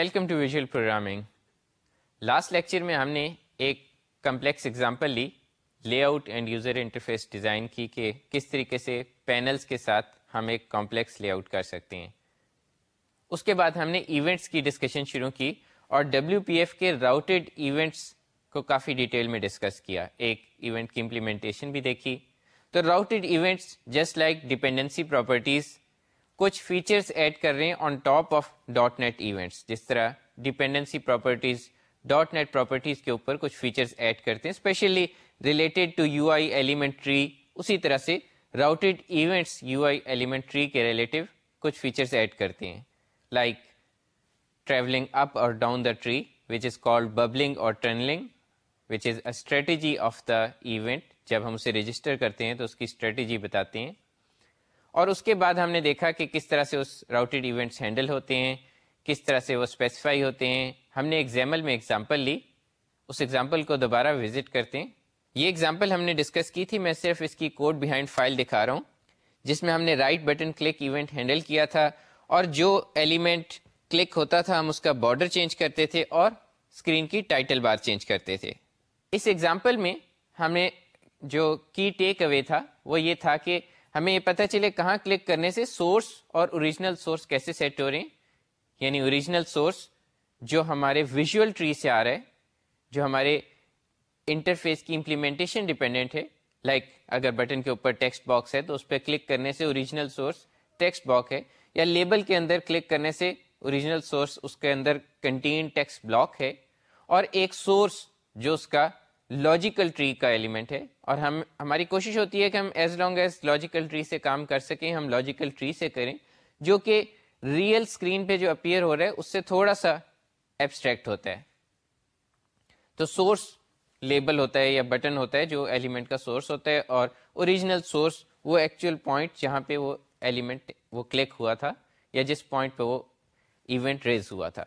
Welcome to visual programming last lecture میں ہم نے ایک کمپلیکس اگزامپل لی layout and user interface design کی کہ کس طریقے سے پینلز کے ساتھ ہم ایک کمپلیکس لے آؤٹ کر سکتے ہیں۔ اس کے بعد ہم نے ایونٹس کی ڈسکشن شروع کی اور ڈبلیو پی ایف کے راؤٹیڈ ایونٹس کو کافی ڈیٹیل میں ڈسکس کیا۔ ایک ایونٹ کی امپلیمنٹیشن بھی دیکھی۔ تو routed events just like dependency properties کچھ فیچرس ایڈ کر رہے ہیں on top of dot net events جس طرح dependency properties dot net properties کے اوپر کچھ فیچرس ایڈ کرتے ہیں especially related to U I element tree اسی طرح سے routed events U I element tree کے ریلیٹو کچھ فیچرس ایڈ کرتے ہیں لائک ٹریولنگ اپ اور down the tree which is called bubbling اور tunnelling which is a strategy of the event جب ہم اسے رجسٹر کرتے ہیں تو اس کی اسٹریٹجی بتاتے ہیں۔ اور اس کے بعد ہم نے دیکھا کہ کس طرح سے اس راؤٹیڈ ایونٹس ہینڈل ہوتے ہیں، کس طرح سے وہ اسپیسیفائی ہوتے ہیں۔ ہم نے ایگزامپل میں ایگزامپل لی۔ اس ایگزامپل کو دوبارہ وزٹ کرتے ہیں۔ یہ ایگزامپل ہم نے ڈسکس کی تھی۔ میں صرف اس کی کوڈ بیہائنڈ فائل دکھا رہا ہوں، جس میں ہم نے right button click event handle کیا تھا۔ اور جو ایلیمنٹ کلک ہوتا تھا، ہم اس کا بارڈر چینج کرتے تھے اور اسکرین کی ٹائٹل بار چینج کرتے تھے۔ اس ایگزامپل میں ہم نے جو کی ٹیک اوے تھا، وہ یہ تھا کہ ہمیں یہ پتہ چلے کہاں کلک کرنے سے سورس اور اوریجنل سورس کیسے سیٹ ہو رہے ہیں؟ یعنی اوریجنل سورس جو ہمارے ویژول ٹری سے آ رہا ہے، جو ہمارے انٹرفیس کی امپلیمنٹیشن ڈپینڈنٹ ہے۔ لائک like اگر بٹن کے اوپر ٹیکسٹ باکس ہے تو اس پہ کلک کرنے سے اوریجنل سورس ٹیکسٹ باکس ہے، یا لیبل کے اندر کلک کرنے سے اوریجنل سورس اس کے اندر کنٹین ٹیکسٹ بلاک ہے۔ اور ایک سورس جو اس کا لاجیکل ٹری کا ایلیمنٹ ہے اور ہم، ہماری کوشش ہوتی ہے کہ ہم as long as logical tree سے کام کر سکیں، ہم لاجیکل ٹری سے کریں، جو کہ ریئل اسکرین پہ جو اپیئر ہو رہا ہے، اس سے تھوڑا سا ایبسٹریکٹ ہوتا ہے۔ تو سورس لیبل ہوتا ہے یا بٹن ہوتا ہے، جو ایلیمنٹ کا سورس ہوتا ہے، اور اوریجنل سورس وہ ایکچوئل پوائنٹ جہاں پہ وہ ایلیمنٹ وہ کلک ہوا تھا یا جس پوائنٹ پہ وہ ایونٹ ریز ہوا تھا۔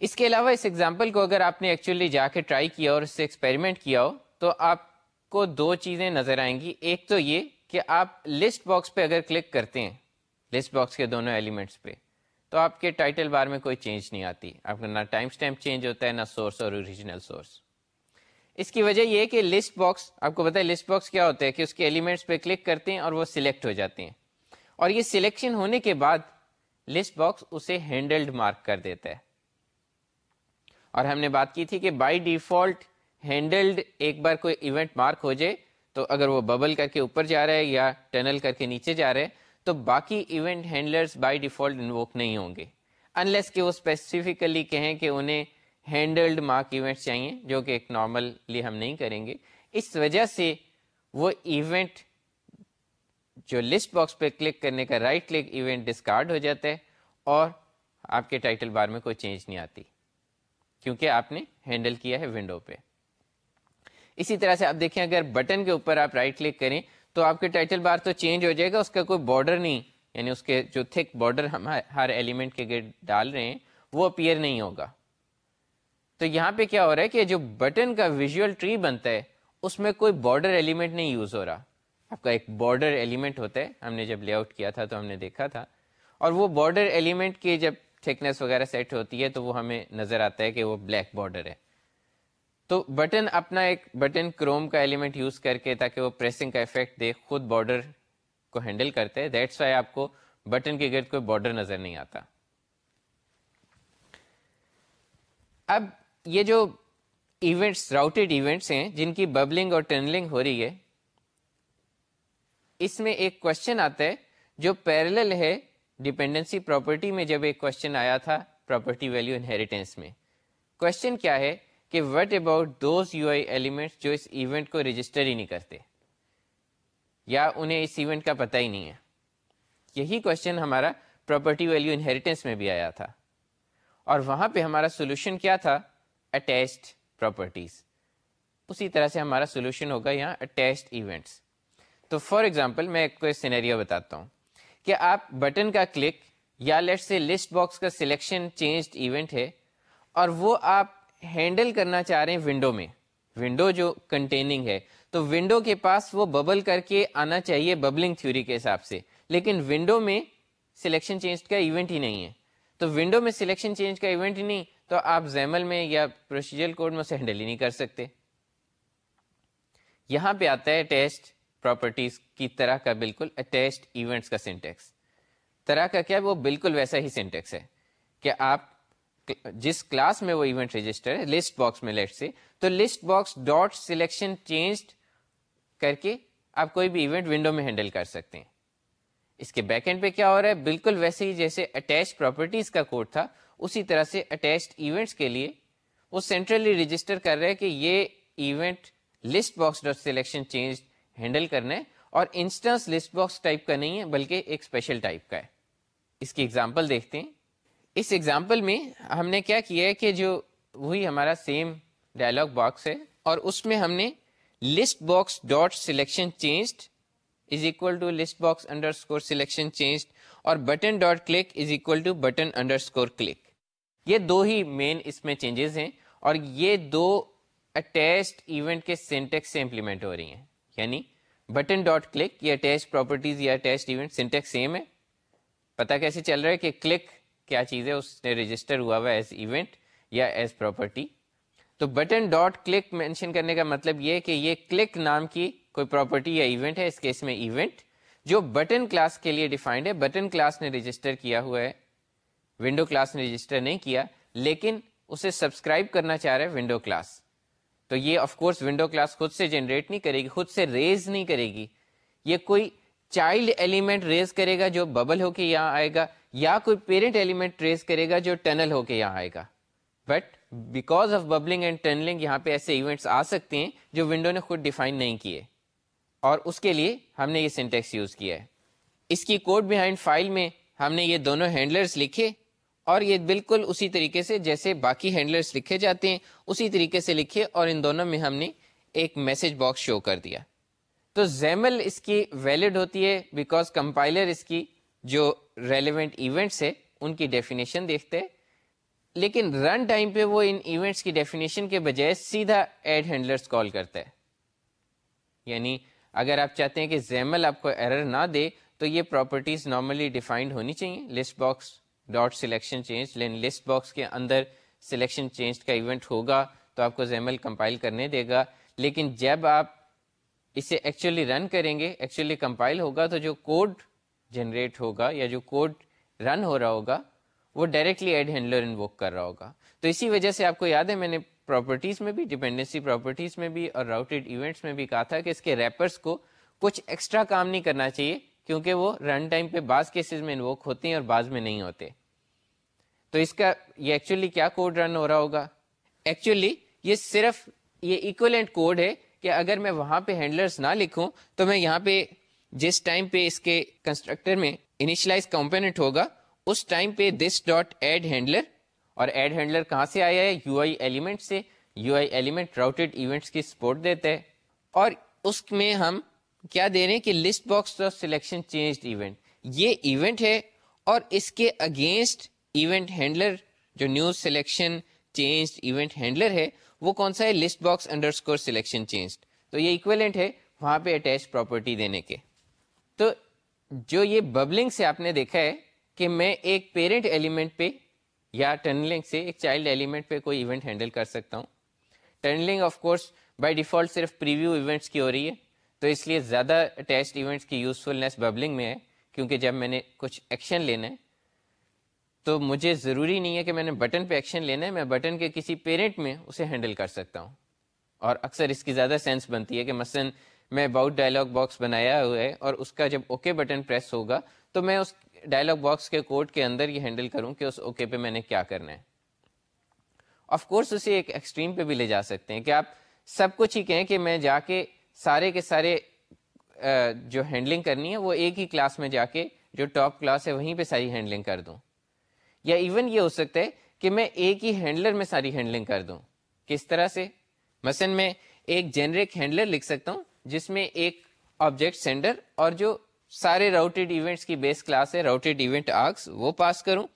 اس کے علاوہ اس ایگزامپل کو اگر آپ نے ایکچولی جا کے ٹرائی کیا اور اس سے ایکسپیریمنٹ کیا ہو، تو آپ کو دو چیزیں نظر آئیں گی۔ ایک تو یہ کہ آپ لسٹ باکس پہ اگر کلک کرتے ہیں لسٹ باکس کے دونوں ایلیمنٹس پہ، تو آپ کے ٹائٹل بار میں کوئی چینج نہیں آتی۔ آپ کا نہ ٹائم اسٹیمپ چینج ہوتا ہے، نہ سورس اور اوریجنل سورس اس کی وجہ یہ کہ لسٹ باکس آپ کو پتا ہے لسٹ باکس کیا ہوتا ہے کہ اس کے ایلیمنٹس پہ کلک کرتے ہیں اور وہ سلیکٹ ہو جاتے ہیں۔ اور یہ سلیکشن ہونے کے بعد لسٹ باکس اسے ہینڈلڈ مارک کر دیتا ہے۔ اور ہم نے بات کی تھی کہ بائی ڈیفالٹ ہینڈلڈ ایک بار کوئی ایونٹ مارک ہو جائے، تو اگر وہ ببل کر کے اوپر جا رہا ہے یا ٹنل کر کے نیچے جا رہا ہے، تو باقی event handlers by default invoke نہیں ہوں گے۔ انلیس کہ وہ اسپیسیفکلی کہیں کہ انہیں ہینڈلڈ مارک ایونٹ چاہیے، جو کہ ایک نارملی ہم نہیں کریں گے۔ اس وجہ سے وہ ایونٹ جو لسٹ باکس پہ کلک کرنے کا رائٹ کلک ایونٹ ڈسکارڈ ہو جاتا ہے اور آپ کے ٹائٹل بار میں کوئی چینج نہیں آتی۔ کیونکہ آپ نے ہینڈل کیا ہے ونڈو پہ۔ اسی طرح سے آپ دیکھیں، اگر بٹن کے اوپر آپ رائٹ کلک کریں تو آپ کے ٹائٹل بار تو چینج ہو جائے گا، اس کا کوئی بارڈر نہیں۔ یعنی اس کے جو تھک بارڈر ہم ہر ایلیمنٹ کے گیٹ ڈال رہے ہیں، وہ اپیئر نہیں ہوگا۔ تو یہاں پہ کیا ہو رہا ہے کہ جو بٹن کا ویژول ٹری بنتا ہے، اس میں کوئی بارڈر ایلیمنٹ نہیں یوز ہو رہا۔ آپ کا ایک بارڈر ایلیمنٹ ہوتا ہے۔ ہم نے جب لے آؤٹ کیا تھا تو ہم نے دیکھا تھا۔ اور وہ بارڈر ایلیمنٹ کے جب تھکنیس وغیرہ سیٹ ہوتی ہے تو وہ ہمیں نظر آتا ہے کہ وہ بلیک بارڈر ہے۔ تو بٹن اپنا ایک بٹن کروم کا ایلیمنٹ یوز کر کے تاکہ وہ پریسنگ کا افیکٹ دے، خود بارڈر کو ہینڈل کرتے ہیں۔ دیٹس وائی آپ کو بٹن کے گرد کوئی بارڈر نظر نہیں آتا۔ اب یہ جو ایونٹس راؤٹیڈ ایونٹس ہیں، جن کی ببلنگ اور ٹرنلنگ ہو رہی ہے، اس میں ایک کوشچن آتا ہے جو پیرل ہے ڈیپینڈنسی پراپرٹی میں جب ایک کوشچن آیا تھا پراپرٹی ویلو انہیریٹینس میں۔ کوشچن کیا ہے کہ what about those U I element جو اس ایونٹ کو رجسٹر ہی نہیں کرتے؟ یا انہیں اس ایونٹ کا پتہ ہی نہیں ہے؟ یہی کوشچن ہمارا پراپرٹی ویلو انہیریٹینس میں بھی آیا تھا۔ اور وہاں پہ ہمارا سولوشن کیا تھا؟ اٹیچڈ پراپرٹیز اسی طرح سے ہمارا سولوشن ہوگا یہاں اٹیچڈ ایونٹس تو فار ایگزامپل میں کوئی سینیریو بتاتا ہوں۔ کہ آپ بٹن کا کلک یا لیٹ سے لسٹ باکس کا سلیکشن چینجڈ ایونٹ ہے اور وہ آپ ہینڈل کرنا چاہ رہے ہیں ونڈو میں. ونڈو جو کنٹیننگ ہے. تو ونڈو کے پاس وہ ببل کر کے آنا چاہیے ببلنگ تھیوری کے حساب سے. لیکن ونڈو میں سلیکشن چینج کا ایونٹ ہی نہیں ہے. تو ونڈو میں سلیکشن چینج کا ایونٹ ہی نہیں تو آپ زیمل میں یا پروسیجر کوڈ میں اسے ہینڈل ہی نہیں کر سکتے. یہاں پہ آتا ہے ٹیسٹ پراپرٹیز کی طرح کا بالکل اٹیچڈ ایونٹس کا سینٹیکس طرح کا کیا وہ بالکل ویسا ہی سینٹیکس ہے کہ آپ جس کلاس میں وہ ایونٹ رجسٹر ہے لسٹ باکس میں لیٹ سے تو list box dot selection change کر کے آپ کوئی بھی ایونٹ ونڈو میں ہینڈل کر سکتے ہیں۔ اس کے بیک اینڈ پہ کیا ہو رہا ہے؟ بالکل ویسے ہی جیسے اٹیچ پراپرٹیز کا کوڈ تھا، اسی طرح سے اٹیچڈ ایونٹس کے لیے وہ سینٹرلی رجسٹر کر رہے کہ یہ event list box dot selection change handle کرنا ہے اور انسٹنس لسٹ باکس ٹائپ کا نہیں ہے، بلکہ ایک اسپیشل ٹائپ کا ہے۔ اس کی ایگزامپل دیکھتے ہیں۔ اس ایگزامپل میں ہم نے کیا کیا ہے کہ جو وہی ہمارا سیم ڈائلگ باکس ہے اور اس میں ہم نے list box dot selection changed is equal to list box underscore selection change اور button dot click is equal to button underscore click یہ دو ہی مین اس میں چینجز ہیں اور یہ دو اٹیچڈ ایونٹ کے سینٹیکس سے امپلیمنٹ ہو رہی ہیں۔ یعنی بٹن ڈاٹ کلک یا اٹیچ پراپرٹیز یا اٹیچڈ ایونٹ سینٹیکس سیم ہے۔ پتا کیسے چل رہا ہے کہ کلک کیا چیز ہے؟ اس نے رجسٹر ہوا ہوا ایز ایونٹ یا ایز پراپرٹی تو بٹن ڈاٹ کلک مینشن کرنے کا مطلب یہ کہ یہ کلک نام کی کوئی پراپرٹی یا ایونٹ ہے، اس کیس میں ایونٹ جو بٹن کلاس کے لیے ڈیفائنڈ ہے بٹن کلاس نے رجسٹر کیا ہوا ہے۔ ونڈو کلاس نے رجسٹر نہیں کیا، لیکن اسے سبسکرائب کرنا چاہ رہا ہے ونڈو کلاس تو یہ آف کورس ونڈو کلاس خود سے جنریٹ نہیں کرے گی، خود سے ریز نہیں کرے گی۔ یہ کوئی چائلڈ ایلیمنٹ ریز کرے گا جو ببل ہو کے یہاں آئے گا، یا کوئی پیرنٹ ایلیمنٹ ریز کرے گا جو ٹنل ہو کے یہاں آئے گا۔ But because of bubbling and tunnelling یہاں پہ ایسے ایونٹس آ سکتے ہیں جو ونڈو نے خود ڈیفائن نہیں کیے۔ اور اس کے لیے ہم نے یہ سینٹیکس یوز کیا ہے۔ اس کی کوڈ بیہائنڈ فائل میں ہم نے یہ دونوں ہینڈلرس لکھے۔ اور یہ بالکل اسی طریقے سے جیسے باقی ہینڈلرس لکھے جاتے ہیں، اسی طریقے سے لکھے اور ان دونوں میں ہم نے ایک میسج باکس شو کر دیا۔ تو زیمل اس کی ویلڈ ہوتی ہے بیکاز کمپائلر اس کی جو ریلیونٹ ایونٹس ہے، ان کی ڈیفینیشن دیکھتے لیکن رن ٹائم پہ وہ ان ایونٹس کی ڈیفینیشن کے بجائے سیدھا ایڈ ہینڈلرس کال کرتا ہے یعنی اگر آپ چاہتے ہیں کہ زیمل آپ کو ایرر نہ دے، تو یہ پراپرٹیز نارملی ڈیفائنڈ ہونی چاہیے list box dot selection change لیکن لسٹ باکس کے اندر سلیکشن چینج کا ایونٹ ہوگا تو آپ کو زیمل کمپائل کرنے دے گا۔ لیکن جب آپ اسے ایکچولی رن کریں گے ایکچولی کمپائل ہوگا تو جو کوڈ جنریٹ ہوگا یا جو کوڈ رن ہو رہا ہوگا، وہ ڈائریکٹلی ایڈ ہینڈلر انوک کر رہا ہوگا۔ تو اسی وجہ سے آپ کو یاد ہے، میں نے پراپرٹیز میں بھی ڈپینڈنسی پراپرٹیز میں بھی اور راؤٹیڈ ایونٹس میں بھی کہا تھا کہ اس کے ریپرس کو کچھ ایکسٹرا کام نہیں کرنا چاہیے، کیونکہ وہ رن ٹائم پہ بعض کیسز میں انووک ہوتے ہیں اور بعض میں نہیں ہوتے۔ تو اس کا یہ ایکچولی کیا کوڈ رن ہو رہا ہوگا؟ ایکچولی یہ صرف یہ ایکولنٹ کوڈ ہے کہ اگر میں وہاں پہ ہینڈلرس نہ لکھوں تو میں یہاں پہ جس ٹائم پہ اس کے کنسٹرکٹر میں انیشلائز کمپوننٹ ہوگا، اس ٹائم پہ دس ڈاٹ ایڈ ہینڈلر اور ایڈ ہینڈلر کہاں سے آیا ہے؟ یو آئی ایلیمنٹ سے۔ U I element routed events کی سپورٹ دیتا ہے۔ اور اس میں ہم کیا دے رہے ہیں کہ list box of selection change event یہ ایونٹ ہے اور اس کے اگینسٹ ایونٹ ہینڈلر جو news selection change event handler ہے، وہ کون سا ہے? List box underscore selection change تو یہ اکویلنٹ ہے وہاں پہ اٹیچ پراپرٹی دینے کے. تو جو یہ ببلنگ سے آپ نے دیکھا ہے کہ میں ایک پیرنٹ ایلیمنٹ پہ یا ٹرنلنگ سے ایک چائلڈ ایلیمنٹ پہ کوئی ایونٹ ہینڈل کر سکتا ہوں. Tunneling of course by default صرف پریویو ایونٹس کی ہو رہی ہے. تو اس لیے زیادہ اٹیچڈ ایونٹس کی یوزفلنیس ببلنگ میں ہے، کیونکہ جب میں نے کچھ ایکشن لینا ہے تو مجھے ضروری نہیں ہے کہ میں نے بٹن پہ ایکشن لینا ہے، میں بٹن کے کسی پیرنٹ میں اسے ہینڈل کر سکتا ہوں۔ اور اکثر اس کی زیادہ سینس بنتی ہے کہ مثلا میں باؤٹ ڈائلاگ باکس بنایا ہوا ہے اور اس کا جب اوکے بٹن پریس ہوگا تو میں اس ڈائلاگ باکس کے کوڈ کے اندر یہ ہینڈل کروں کہ اس اوکے پہ میں نے کیا کرنا ہے۔ آف کورس اسے ایک ایکسٹریم پہ بھی لے جا سکتے ہیں کہ آپ سب کچھ ہی کہیں کہ میں جا کے سارے کے سارے جو ہینڈلنگ کرنی ہے وہ ایک ہی کلاس میں جا کے جو ٹاپ کلاس ہے وہیں پہ ساری ہینڈلنگ کر دوں۔ یا ایون یہ ہو سکتا ہے کہ میں ایک ہی ہینڈلر میں ساری ہینڈلنگ کر دوں۔ کس طرح سے؟ مثلا میں ایک جنرک ہینڈلر لکھ سکتا ہوں، جس میں ایک آبجیکٹ سینڈر اور جو سارے راؤٹیڈ ایونٹس کی بیس کلاس ہے راؤٹیڈ ایونٹ آرکس وہ پاس کروں۔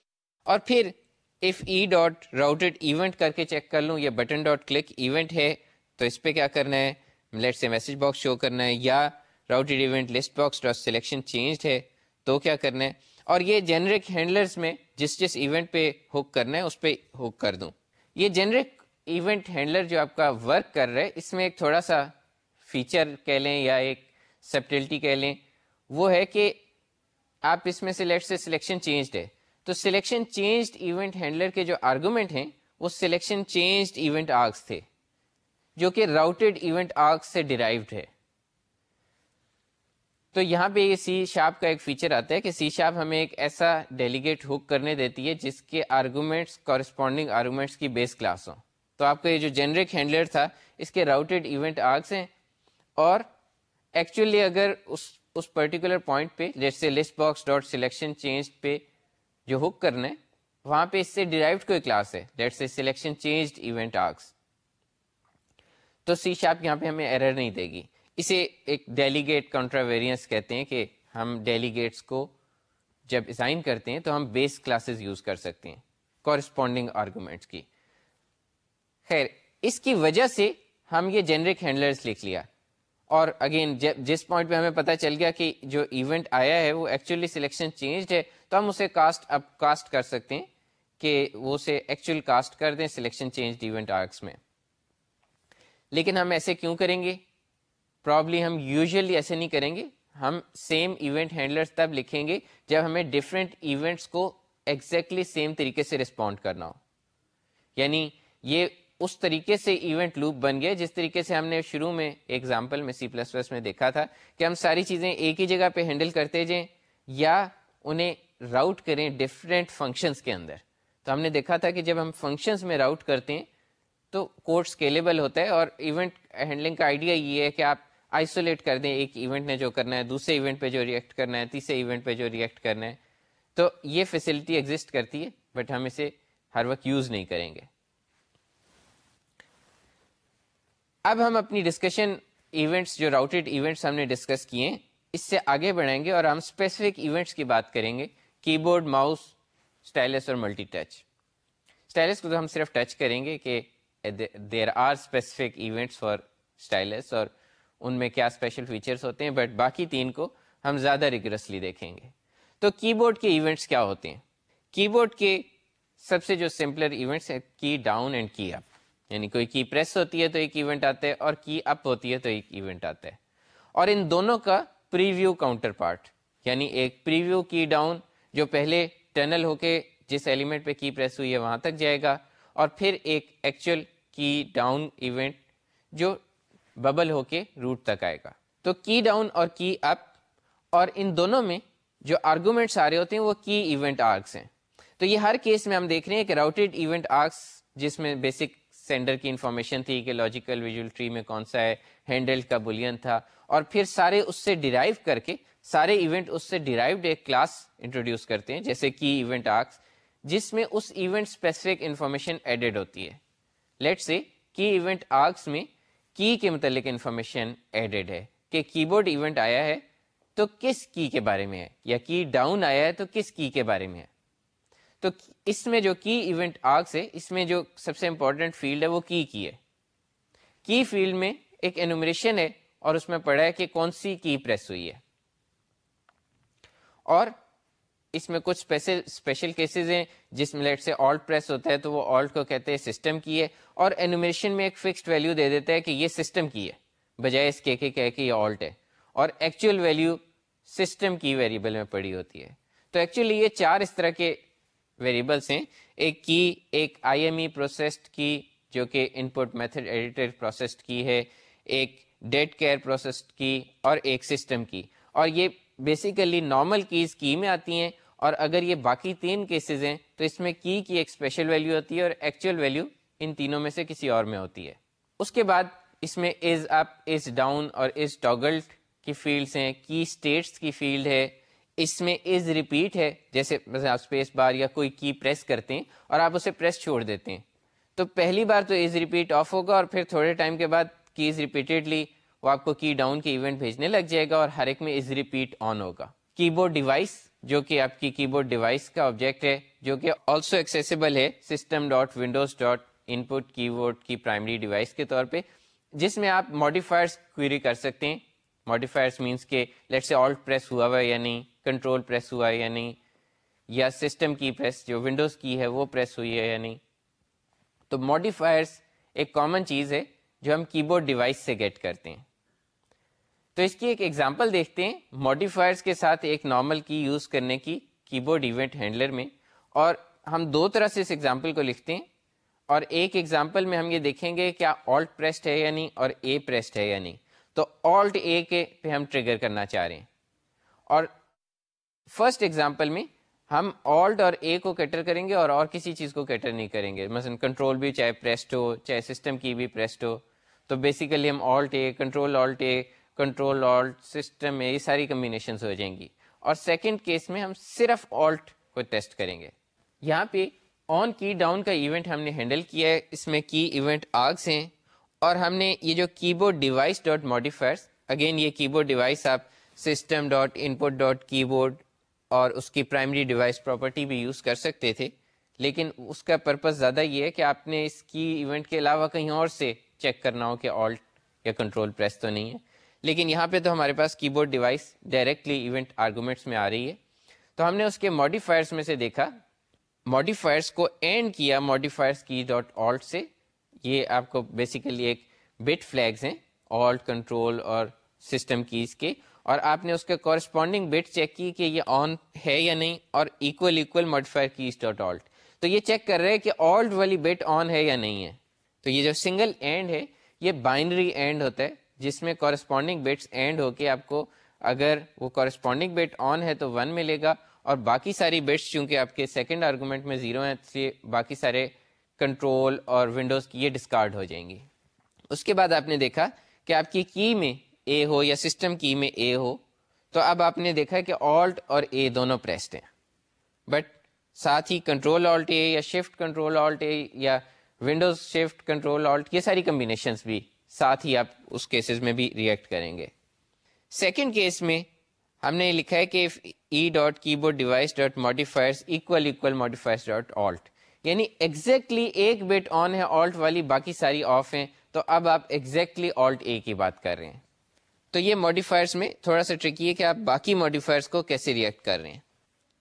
اور پھر if E dot routed event کر کے چیک کر لوں یہ بٹن ڈاٹ کلک ایونٹ ہے، تو اس پہ کیا کرنا ہے؟ لیٹ سے میسج باکس شو کرنا ہے یا routed event list box dot selection change ہے، تو کیا کرنا ہے؟ اور یہ جنرک ہینڈلرس میں جس جس ایونٹ پہ ہک کرنا ہے اس پہ ہک کر دوں۔ یہ جنرک ایونٹ ہینڈلر جو آپ کا ورک کر رہا ہے، اس میں ایک تھوڑا سا فیچر کہہ لیں یا ایک سبٹلٹی کہہ لیں، وہ ہے کہ آپ اس میں سے لیٹ سے سلیکشن چینجڈ ہے۔ تو سلیکشن چینجڈ ایونٹ ہینڈلر کے جو آرگومنٹ ہیں، وہ سلیکشن چینجڈ ایونٹ آرکس تھے، جو کہ راؤٹیڈ ایونٹ آرکس سے ڈیرائیوڈ ہے۔ تو یہاں پہ یہ سی شاپ کا ایک فیچر آتا ہے کہ سی شاپ ہمیں ایک ایسا ڈیلیگیٹ ہک کرنے دیتی ہے جس کے آرگومنٹس کورسپونڈنگ آرگومنٹس کی بیس کلاس ہوں۔ تو آپ کا یہ جو جنرک ہینڈلر تھا، اس کے راؤٹیڈ ایونٹ آرکس ہیں۔ اور ایکچولی اگر اس اس پرٹیکولر پوائنٹ پہ جیسے list box dot selection change پہ جو ہک کرنا ہے، وہاں پہ اس سے ڈیرائیوڈ کوئی کلاس ہے۔ لیٹ سے سلیکشن چینج ایونٹ آرکس تو سی شاپ یہاں پہ ہمیں ایرر نہیں دے گی۔ اسے ایک ڈیلیگیٹ کنٹراویریئنس کہتے ہیں کہ ہم ڈیلیگیٹس کو جب اسائن کرتے ہیں تو ہم بیس کلاسز یوز کر سکتے ہیں کورسپونڈنگ آرگومنٹس کی۔ خیر، اس کی وجہ سے ہم یہ جنرک ہینڈلرس لکھ لیا۔ اور اگین جس پوائنٹ پہ ہمیں پتا چل گیا کہ جو ایونٹ آیا ہے، وہ ایکچولی سلیکشن چینجڈ ہے، تو ہم اسے کاسٹ اپ کاسٹ کر سکتے ہیں کہ وہ اسے ایکچوئل کاسٹ کر دیں سلیکشن چینج ایونٹ آرکس میں۔ لیکن ہم ایسے کیوں کریں گے؟ پرابلی ہم یوزلی ایسے نہیں کریں گے، ہم سیم ایونٹ ہینڈلر تب لکھیں گے جب ہمیں ڈفرینٹ ایونٹس کو ایگزیکٹلی exactly سیم طریقے سے رسپونڈ کرنا ہو۔ یعنی یہ اس طریقے سے ایونٹ لوپ بن گیا جس طریقے سے ہم نے شروع میں ایگزامپل میں سی پلس پلس میں دیکھا تھا کہ ہم ساری چیزیں ایک ہی جگہ پہ ہینڈل کرتے جائیں یا انہیں راؤٹ کریں ڈفرینٹ فنکشنس کے اندر۔ تو ہم نے دیکھا تھا کہ جب ہم فنکشنس میں راؤٹ کرتے ہیں تو کوڈ اسکیلیبل ہوتا ہے اور ایونٹ ہینڈلنگ کا آئیڈیا یہ ہے کہ آپ آئسولیٹ کر دیں، ایک ایونٹ نے جو کرنا ہے، دوسرے ایونٹ پہ جو ریئیکٹ کرنا ہے، تیسرے ایونٹ پہ جو ریئیکٹ کرنا ہے۔ تو یہ فیسلٹی ایگزسٹ کرتی ہے بٹ ہم اسے ہر وقت یوز نہیں کریں گے۔ اب ہم اپنی ڈسکشن ایونٹس جو راؤٹیڈ ایونٹس ہم نے ڈسکس کیے ہیں، اس سے آگے بڑھیں گے اور ہم اسپیسیفک ایونٹس کی بات کریں گے۔ کی بورڈ ماؤس اسٹائلس اور ملٹی ٹچ اسٹائلس کو تو ہم صرف ٹچ کریں گے کہ there are specific events for stylus اور ان میں کیا اسپیشل فیچرس ہوتے ہیں بٹ باقی تین کو ہم زیادہ ریگولسلی دیکھیں گے۔ تو کی بورڈ کے ایونٹس کیا ہوتے ہیں؟ کی بورڈ کے سب سے جو سمپلر ایونٹس ہیں کی ڈاؤن اینڈ کی اپ یعنی کوئی کی پریس ہوتی ہے تو ایک ایونٹ آتا ہے، اور کی اپ ہوتی ہے تو ایک ایونٹ آتا ہے۔ اور ان دونوں کا پریویو کاؤنٹر پارٹ یعنی ایک پریویو کی ڈاؤن جو پہلے ٹنل ہو کے جس ایلیمنٹ پہ کی پریس ہوئی ہے، وہاں تک جائے گا۔ اور پھر ایک ایکچوئل کی ڈاؤن ایونٹ جو ببل ہو کے روٹ تک آئے گا۔ تو کی ڈاؤن اور کی اپ اور ان دونوں میں جو آرگومنٹس آ رہے ہوتے ہیں وہ کی ایونٹ آرکس ہیں۔ تو یہ ہر کیس میں ہم دیکھ رہے ہیں کہ راؤٹیڈ ایونٹ آرکس جس میں بیسک سینڈر کی انفارمیشن تھی کہ لاجیکل ویژول ٹری میں کون سا ہے ہینڈل کا بولین تھا۔ اور پھر سارے اس سے ڈیرائیو کر کے سارے ایونٹ اس سے ڈیرائیوڈ ایک کلاس انٹروڈیوس کرتے ہیں، جیسے کی ایونٹ آرکس جس میں اس ایونٹ اسپیسیفک انفارمیشن ایڈیڈ ہوتی ہے۔ لیٹ سے کی ایونٹ آرکس میں کی کے متعلق انفارمیشن ایڈیڈ ہے؟ کہ کی بورڈ ایونٹ آیا ہے تو کس کی کے بارے میں ہے؟ یا کی ڈاؤن آیا ہے تو کس کی کے بارے میں ہے؟ تو اس میں جو کی ایونٹ آرکس ہے، اس میں جو سب سے امپورٹنٹ فیلڈ ہے، وہ کی کی ہے؟ کی فیلڈ میں ایک انومریشن ہے اور اس میں پڑھا ہے کہ کون سی کی پریس ہوئی ہے۔ اور اس میں کچھ اسپیشل کیسز ہیں جس میں لیٹ سے آلٹ پریس ہوتا ہے تو وہ آلٹ کو کہتے ہیں سسٹم کی ہے اور انومریشن میں ایک فکسڈ ویلو دے دیتا ہے کہ یہ سسٹم کی ہے، بجائے اس کے کہ یہ آلٹ ہے۔ اور ایکچوئل ویلو سسٹم کی ویریبل میں پڑی ہوتی ہے۔ تو ایکچولی یہ چار اس طرح کے ویریبلس ہیں۔ ایک کی، ایک آئی ایم ای پروسیسڈ کی، جو کہ input method editor processed کی ہے۔ ایک ڈیٹ کیئر پروسیسڈ کی اور ایک سسٹم کی۔ اور یہ بیسیکلی نارمل کیز کی میں آتی ہیں۔ اور اگر یہ باقی تین کیسز ہیں، تو اس میں کی کی ایک اسپیشل ویلیو ہوتی ہے اور ایکچوئل ویلیو ان تینوں میں سے کسی اور میں ہوتی ہے۔ اس کے بعد اس میں از اپ از ڈاؤن اور از ٹاگلڈ کی فیلڈس ہیں، کی اسٹیٹس کی فیلڈ ہے۔ اس میں از ریپیٹ ہے، جیسے آپ اسپیس بار یا کوئی کی پریس کرتے ہیں اور آپ اسے پریس چھوڑ دیتے ہیں۔ تو پہلی بار تو از ریپیٹ آف ہوگا اور پھر تھوڑے ٹائم کے بعد کیز ریپیٹیڈلی وہ آپ کو کی ڈاؤن کے ایونٹ بھیجنے لگ جائے گا اور ہر ایک میں از ریپیٹ آن ہوگا۔ کی بورڈ ڈیوائس جو کہ آپ کی کی بورڈ ڈیوائس کا آبجیکٹ ہے، جو کہ آلسو ایکسیسیبل ہے system dot Windows dot input keyboard کی پرائمری ڈیوائس کے طور پہ، جس میں آپ ماڈیفائرس کوئری کر سکتے ہیں. ماڈیفائرس مینس کہ لیٹ سے آلٹ پریس ہوا ہوا یا نہیں کنٹرول پریس ہوا ہے یا نہیں، یا سسٹم کی پریس جو ونڈوز کی ہے وہ پریس ہوئی ہے یا نہیں. تو ماڈیفائرس ایک کامن چیز ہے جو ہم کی بورڈ ڈیوائس سے گیٹ کرتے ہیں. تو اس کی ایک ایگزامپل دیکھتے ہیں ماڈیفائرس کے ساتھ ایک نارمل کی یوز کرنے کی کی بورڈ ایونٹ ہینڈلر میں۔ اور ہم دو طرح سے اس ایگزامپل کو لکھتے ہیں۔ اور ایک ایگزامپل میں ہم یہ دیکھیں گے کیا آلٹ پریسڈ ہے یا نہیں اور اے پریسڈ ہے یا نہیں۔ تو آلٹ اے کے پہ ہم ٹریگر کرنا چاہ رہے ہیں۔ اور فرسٹ ایگزامپل میں ہم آلٹ اور اے کو کیٹر کریں گے اور اور کسی چیز کو کیٹر نہیں کریں گے۔ مثلا کنٹرول بھی چاہے پریسٹ ہو، چاہے سسٹم کی بھی پریسٹ ہو۔ تو بیسیکلی ہم alt A control alt A control alt system A یہ ساری کمبینیشنز ہو جائیں گی۔ اور سیکنڈ کیس میں ہم صرف آلٹ کو ٹیسٹ کریں گے۔ یہاں پہ آن کی ڈاؤن کا ایونٹ ہم نے ہینڈل کیا ہے۔ اس میں کی ایونٹ آگس ہیں۔ اور ہم نے یہ جو keyboard device dot modifiers again یہ کی بورڈ ڈیوائس آپ system dot input dot keyboard اور اس کی پرائمری ڈیوائس پراپرٹی بھی یوز کر سکتے تھے۔ لیکن اس کا پرپز زیادہ یہ ہے کہ آپ نے اس کی ایونٹ کے علاوہ کہیں اور سے چیک کرنا ہو کہ آلٹ یا کنٹرول پریس تو نہیں ہے۔ لیکن یہاں پہ تو ہمارے پاس keyboard device directly event arguments میں آ رہی ہے۔ تو ہم نے اس کے ماڈیفائرس میں سے دیکھا۔ ماڈیفائرس کو اینڈ کیا ماڈیفائرس کی ڈاٹ آلٹ سے۔ یہ آپ کو بیسیکلی ایک بٹ فلیگز ہیں۔ آلٹ کنٹرول اور سسٹم کیز کے۔ اور آپ نے اس کے کورسپونڈنگ بٹ چیک کی کہ یہ آن ہے یا نہیں اور equal equal modifier keys dot alt تو یہ چیک کر رہے ہیں کہ آلٹ والی بٹ آن ہے یا نہیں ہے۔ تو یہ جو سنگل اینڈ ہے، یہ بائنری اینڈ ہوتا ہے۔ جس میں کورسپونڈنگ بٹس اینڈ ہو کے آپ کو اگر وہ کورسپونڈنگ بٹ آن ہے تو ون ملے گا، اور باقی ساری بٹس چونکہ آپ کے سیکنڈ آرگومنٹ میں زیرو ہیں، اس لیے باقی سارے کنٹرول اور ونڈوز کی یہ ڈسکارڈ ہو جائیں گی۔ اس کے بعد آپ نے دیکھا کہ آپ کی کی میں اے ہو یا سسٹم کی میں اے ہو، تو اب آپ نے دیکھا کہ آلٹ اور اے دونوں پریسڈ ہیں۔ بٹ ساتھ ہی کنٹرول آلٹ اے یا شفٹ کنٹرول آلٹ اے یا ونڈوز شفٹ کنٹرول آلٹ یہ ساری کمبینیشنس بھی ساتھ ہی آپ اس کیسز میں بھی ریئیکٹ کریں گے۔ سیکنڈ کیس میں ہم نے لکھا ہے کہ e dot keyboard device dot modifiers equal equal modifiers dot alt یعنی ایگزیکٹلی ایک بٹ آن ہے آلٹ والی باقی ساری آف ہیں، تو اب آپ ایگزیکٹلی آلٹ اے کی بات کر رہے ہیں۔ تو یہ ماڈیفائرس میں تھوڑا سا ٹرکی ہے کہ آپ باقی ماڈیفائرس کو کیسے ریئیکٹ کر رہے ہیں۔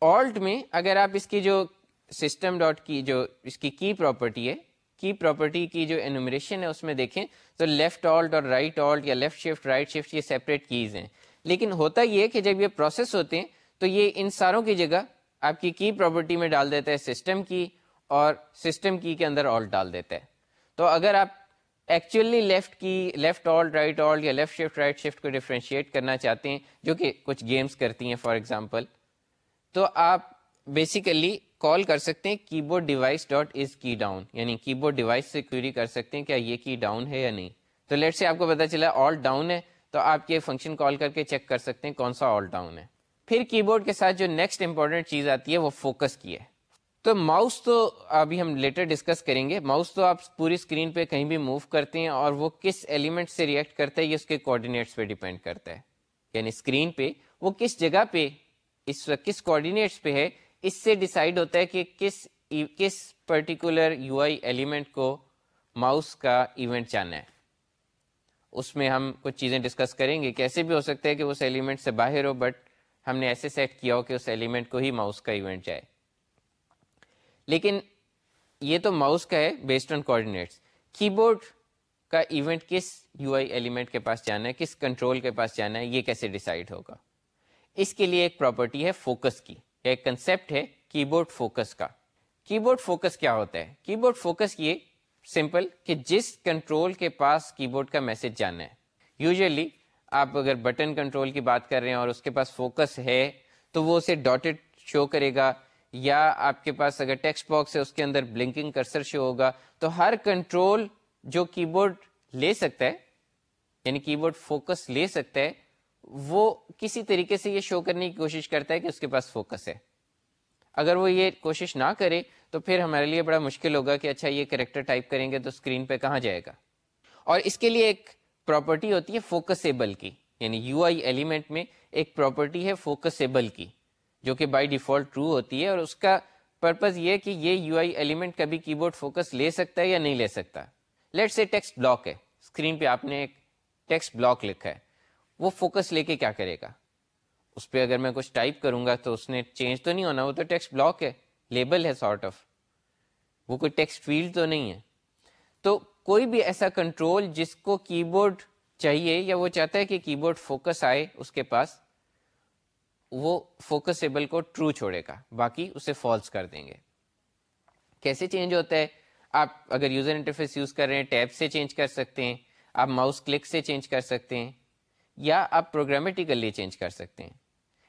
آلٹ میں اگر آپ اس کی جو سسٹم ڈاٹ کی جو اس کی کی پراپرٹی ہے کی پراپرٹی کی جو انومریشن ہے، اس میں دیکھیں تو لیفٹ آلٹ اور رائٹ آلٹ یا لیفٹ شفٹ رائٹ شفٹ یہ سیپریٹ کیز ہیں. لیکن ہوتا یہ کہ جب یہ پروسیس ہوتے ہیں، تو یہ ان ساروں کی جگہ آپ کی کی پراپرٹی میں ڈال دیتا ہے سسٹم کی اور سسٹم کی کے اندر آلٹ ڈال دیتا ہے. تو اگر آپ ایکچولی لیفٹ کی لیفٹ آل رائٹ آل یا لیفٹ شفٹ رائٹ شفٹ کو ڈفرینشیٹ کرنا چاہتے ہیں، جو کہ کچھ گیمس کرتی ہیں فار ایگزامپل تو آپ بیسیکلی کال کر سکتے ہیں کی بورڈ ڈیوائس ڈاٹ از کی ڈاؤن یعنی کی بورڈ ڈیوائس سے کوئری کر سکتے ہیں کیا یہ کی ڈاؤن ہے یا نہیں. تو لیٹ سے آپ کو پتا چلا آل ڈاؤن ہے، تو آپ یہ فنکشن کال کر کے چیک کر سکتے ہیں کون سا آل ڈاؤن ہے. پھر کی بورڈ کے ساتھ جو نیکسٹ امپورٹنٹ چیز آتی ہے، وہ فوکس کی ہے. تو ماؤس تو ابھی ہم لیٹر ڈسکس کریں گے۔ ماؤس تو آپ پوری اسکرین پہ کہیں بھی موو کرتے ہیں اور وہ کس ایلیمنٹ سے ریئیکٹ کرتا ہے، یہ اس کے کوآڈینیٹس پہ ڈیپینڈ کرتا ہے. یعنی اسکرین پہ وہ کس جگہ پہ، اس کس کوآڈینیٹس پہ ہے اس سے ڈیسائیڈ ہوتا ہے کہ کس کس پرٹیکولر یو آئی ایلیمنٹ کو ماؤس کا ایونٹ جانا ہے۔ اس میں ہم کچھ چیزیں ڈسکس کریں گے کیسے بھی ہو سکتا ہے کہ اس ایلیمنٹ سے باہر ہو بٹ ہم نے ایسے سیٹ کیا ہو کہ اس ایلیمنٹ کو ہی ماؤس کا ایونٹ جائے لیکن یہ تو ماؤس کا ہے based on coordinates keyboard کا ایونٹ کس یو آئی ایلیمنٹ کے پاس جانا ہے، کس کنٹرول کے پاس جانا ہے، یہ کیسے ڈیسائیڈ ہوگا؟ اس کے لیے ایک پراپرٹی ہے فوکس کی۔ ایک کنسپٹ ہے کی بورڈ فوکس کا۔ کی بورڈ فوکس کیا ہوتا ہے؟ کی بورڈ فوکس یہ سمپل کہ جس کنٹرول کے پاس کی بورڈ کا میسج جانا ہے۔ یوزلی آپ اگر بٹن کنٹرول کی بات کر رہے ہیں اور اس کے پاس فوکس ہے تو وہ اسے ڈاٹڈ شو کرے گا یا آپ کے پاس اگر ٹیکسٹ باکس ہے اس کے اندر بلنکنگ کرسر شو ہوگا تو ہر کنٹرول جو کی بورڈ لے سکتا ہے یعنی کی بورڈ فوکس لے سکتا ہے وہ کسی طریقے سے یہ شو کرنے کی کوشش کرتا ہے کہ اس کے پاس فوکس ہے۔ اگر وہ یہ کوشش نہ کرے تو پھر ہمارے لیے بڑا مشکل ہوگا کہ اچھا یہ کریکٹر ٹائپ کریں گے تو اسکرین پہ کہاں جائے گا۔ اور اس کے لیے ایک پراپرٹی ہوتی ہے فوکسیبل کی۔ یعنی یو آئی ایلیمنٹ میں ایک پراپرٹی ہے فوکسیبل کی، جو کہ بائی ڈیفالٹ ٹرو ہوتی ہے اور اس کا پرپز یہ کہ یہ یو آئی ایلیمنٹ کبھی کی بورڈ فوکس لے سکتا ہے یا نہیں لے سکتا۔ لیٹ سے ٹیکسٹ بلاک ہے۔ اسکرین پہ آپ نے ایک ٹیکسٹ بلاک لکھا ہے۔ وہ فوکس لے کے کیا کرے گا؟ اس پہ اگر میں کچھ ٹائپ کروں گا تو اس نے چینج تو نہیں ہونا، وہ تو ٹیکسٹ بلاک ہے لیبل ہے سارٹ آف وہ کوئی ٹیکسٹ فیلڈ تو نہیں ہے۔ تو کوئی بھی ایسا کنٹرول جس کو کی بورڈ چاہیے یا وہ چاہتا ہے کہ کی بورڈ فوکس آئے اس کے پاس، وہ فوکسیبل کو ٹرو چھوڑے گا، باقی اسے فالس کر دیں گے۔ کیسے چینج ہوتا ہے؟ آپ اگر یوزر انٹرفیس یوز کر رہے ہیں، ٹیب سے چینج کر سکتے ہیں، آپ ماؤس کلک سے چینج کر سکتے ہیں۔ یا آپ پروگرامیٹیکلی چینج کر سکتے ہیں۔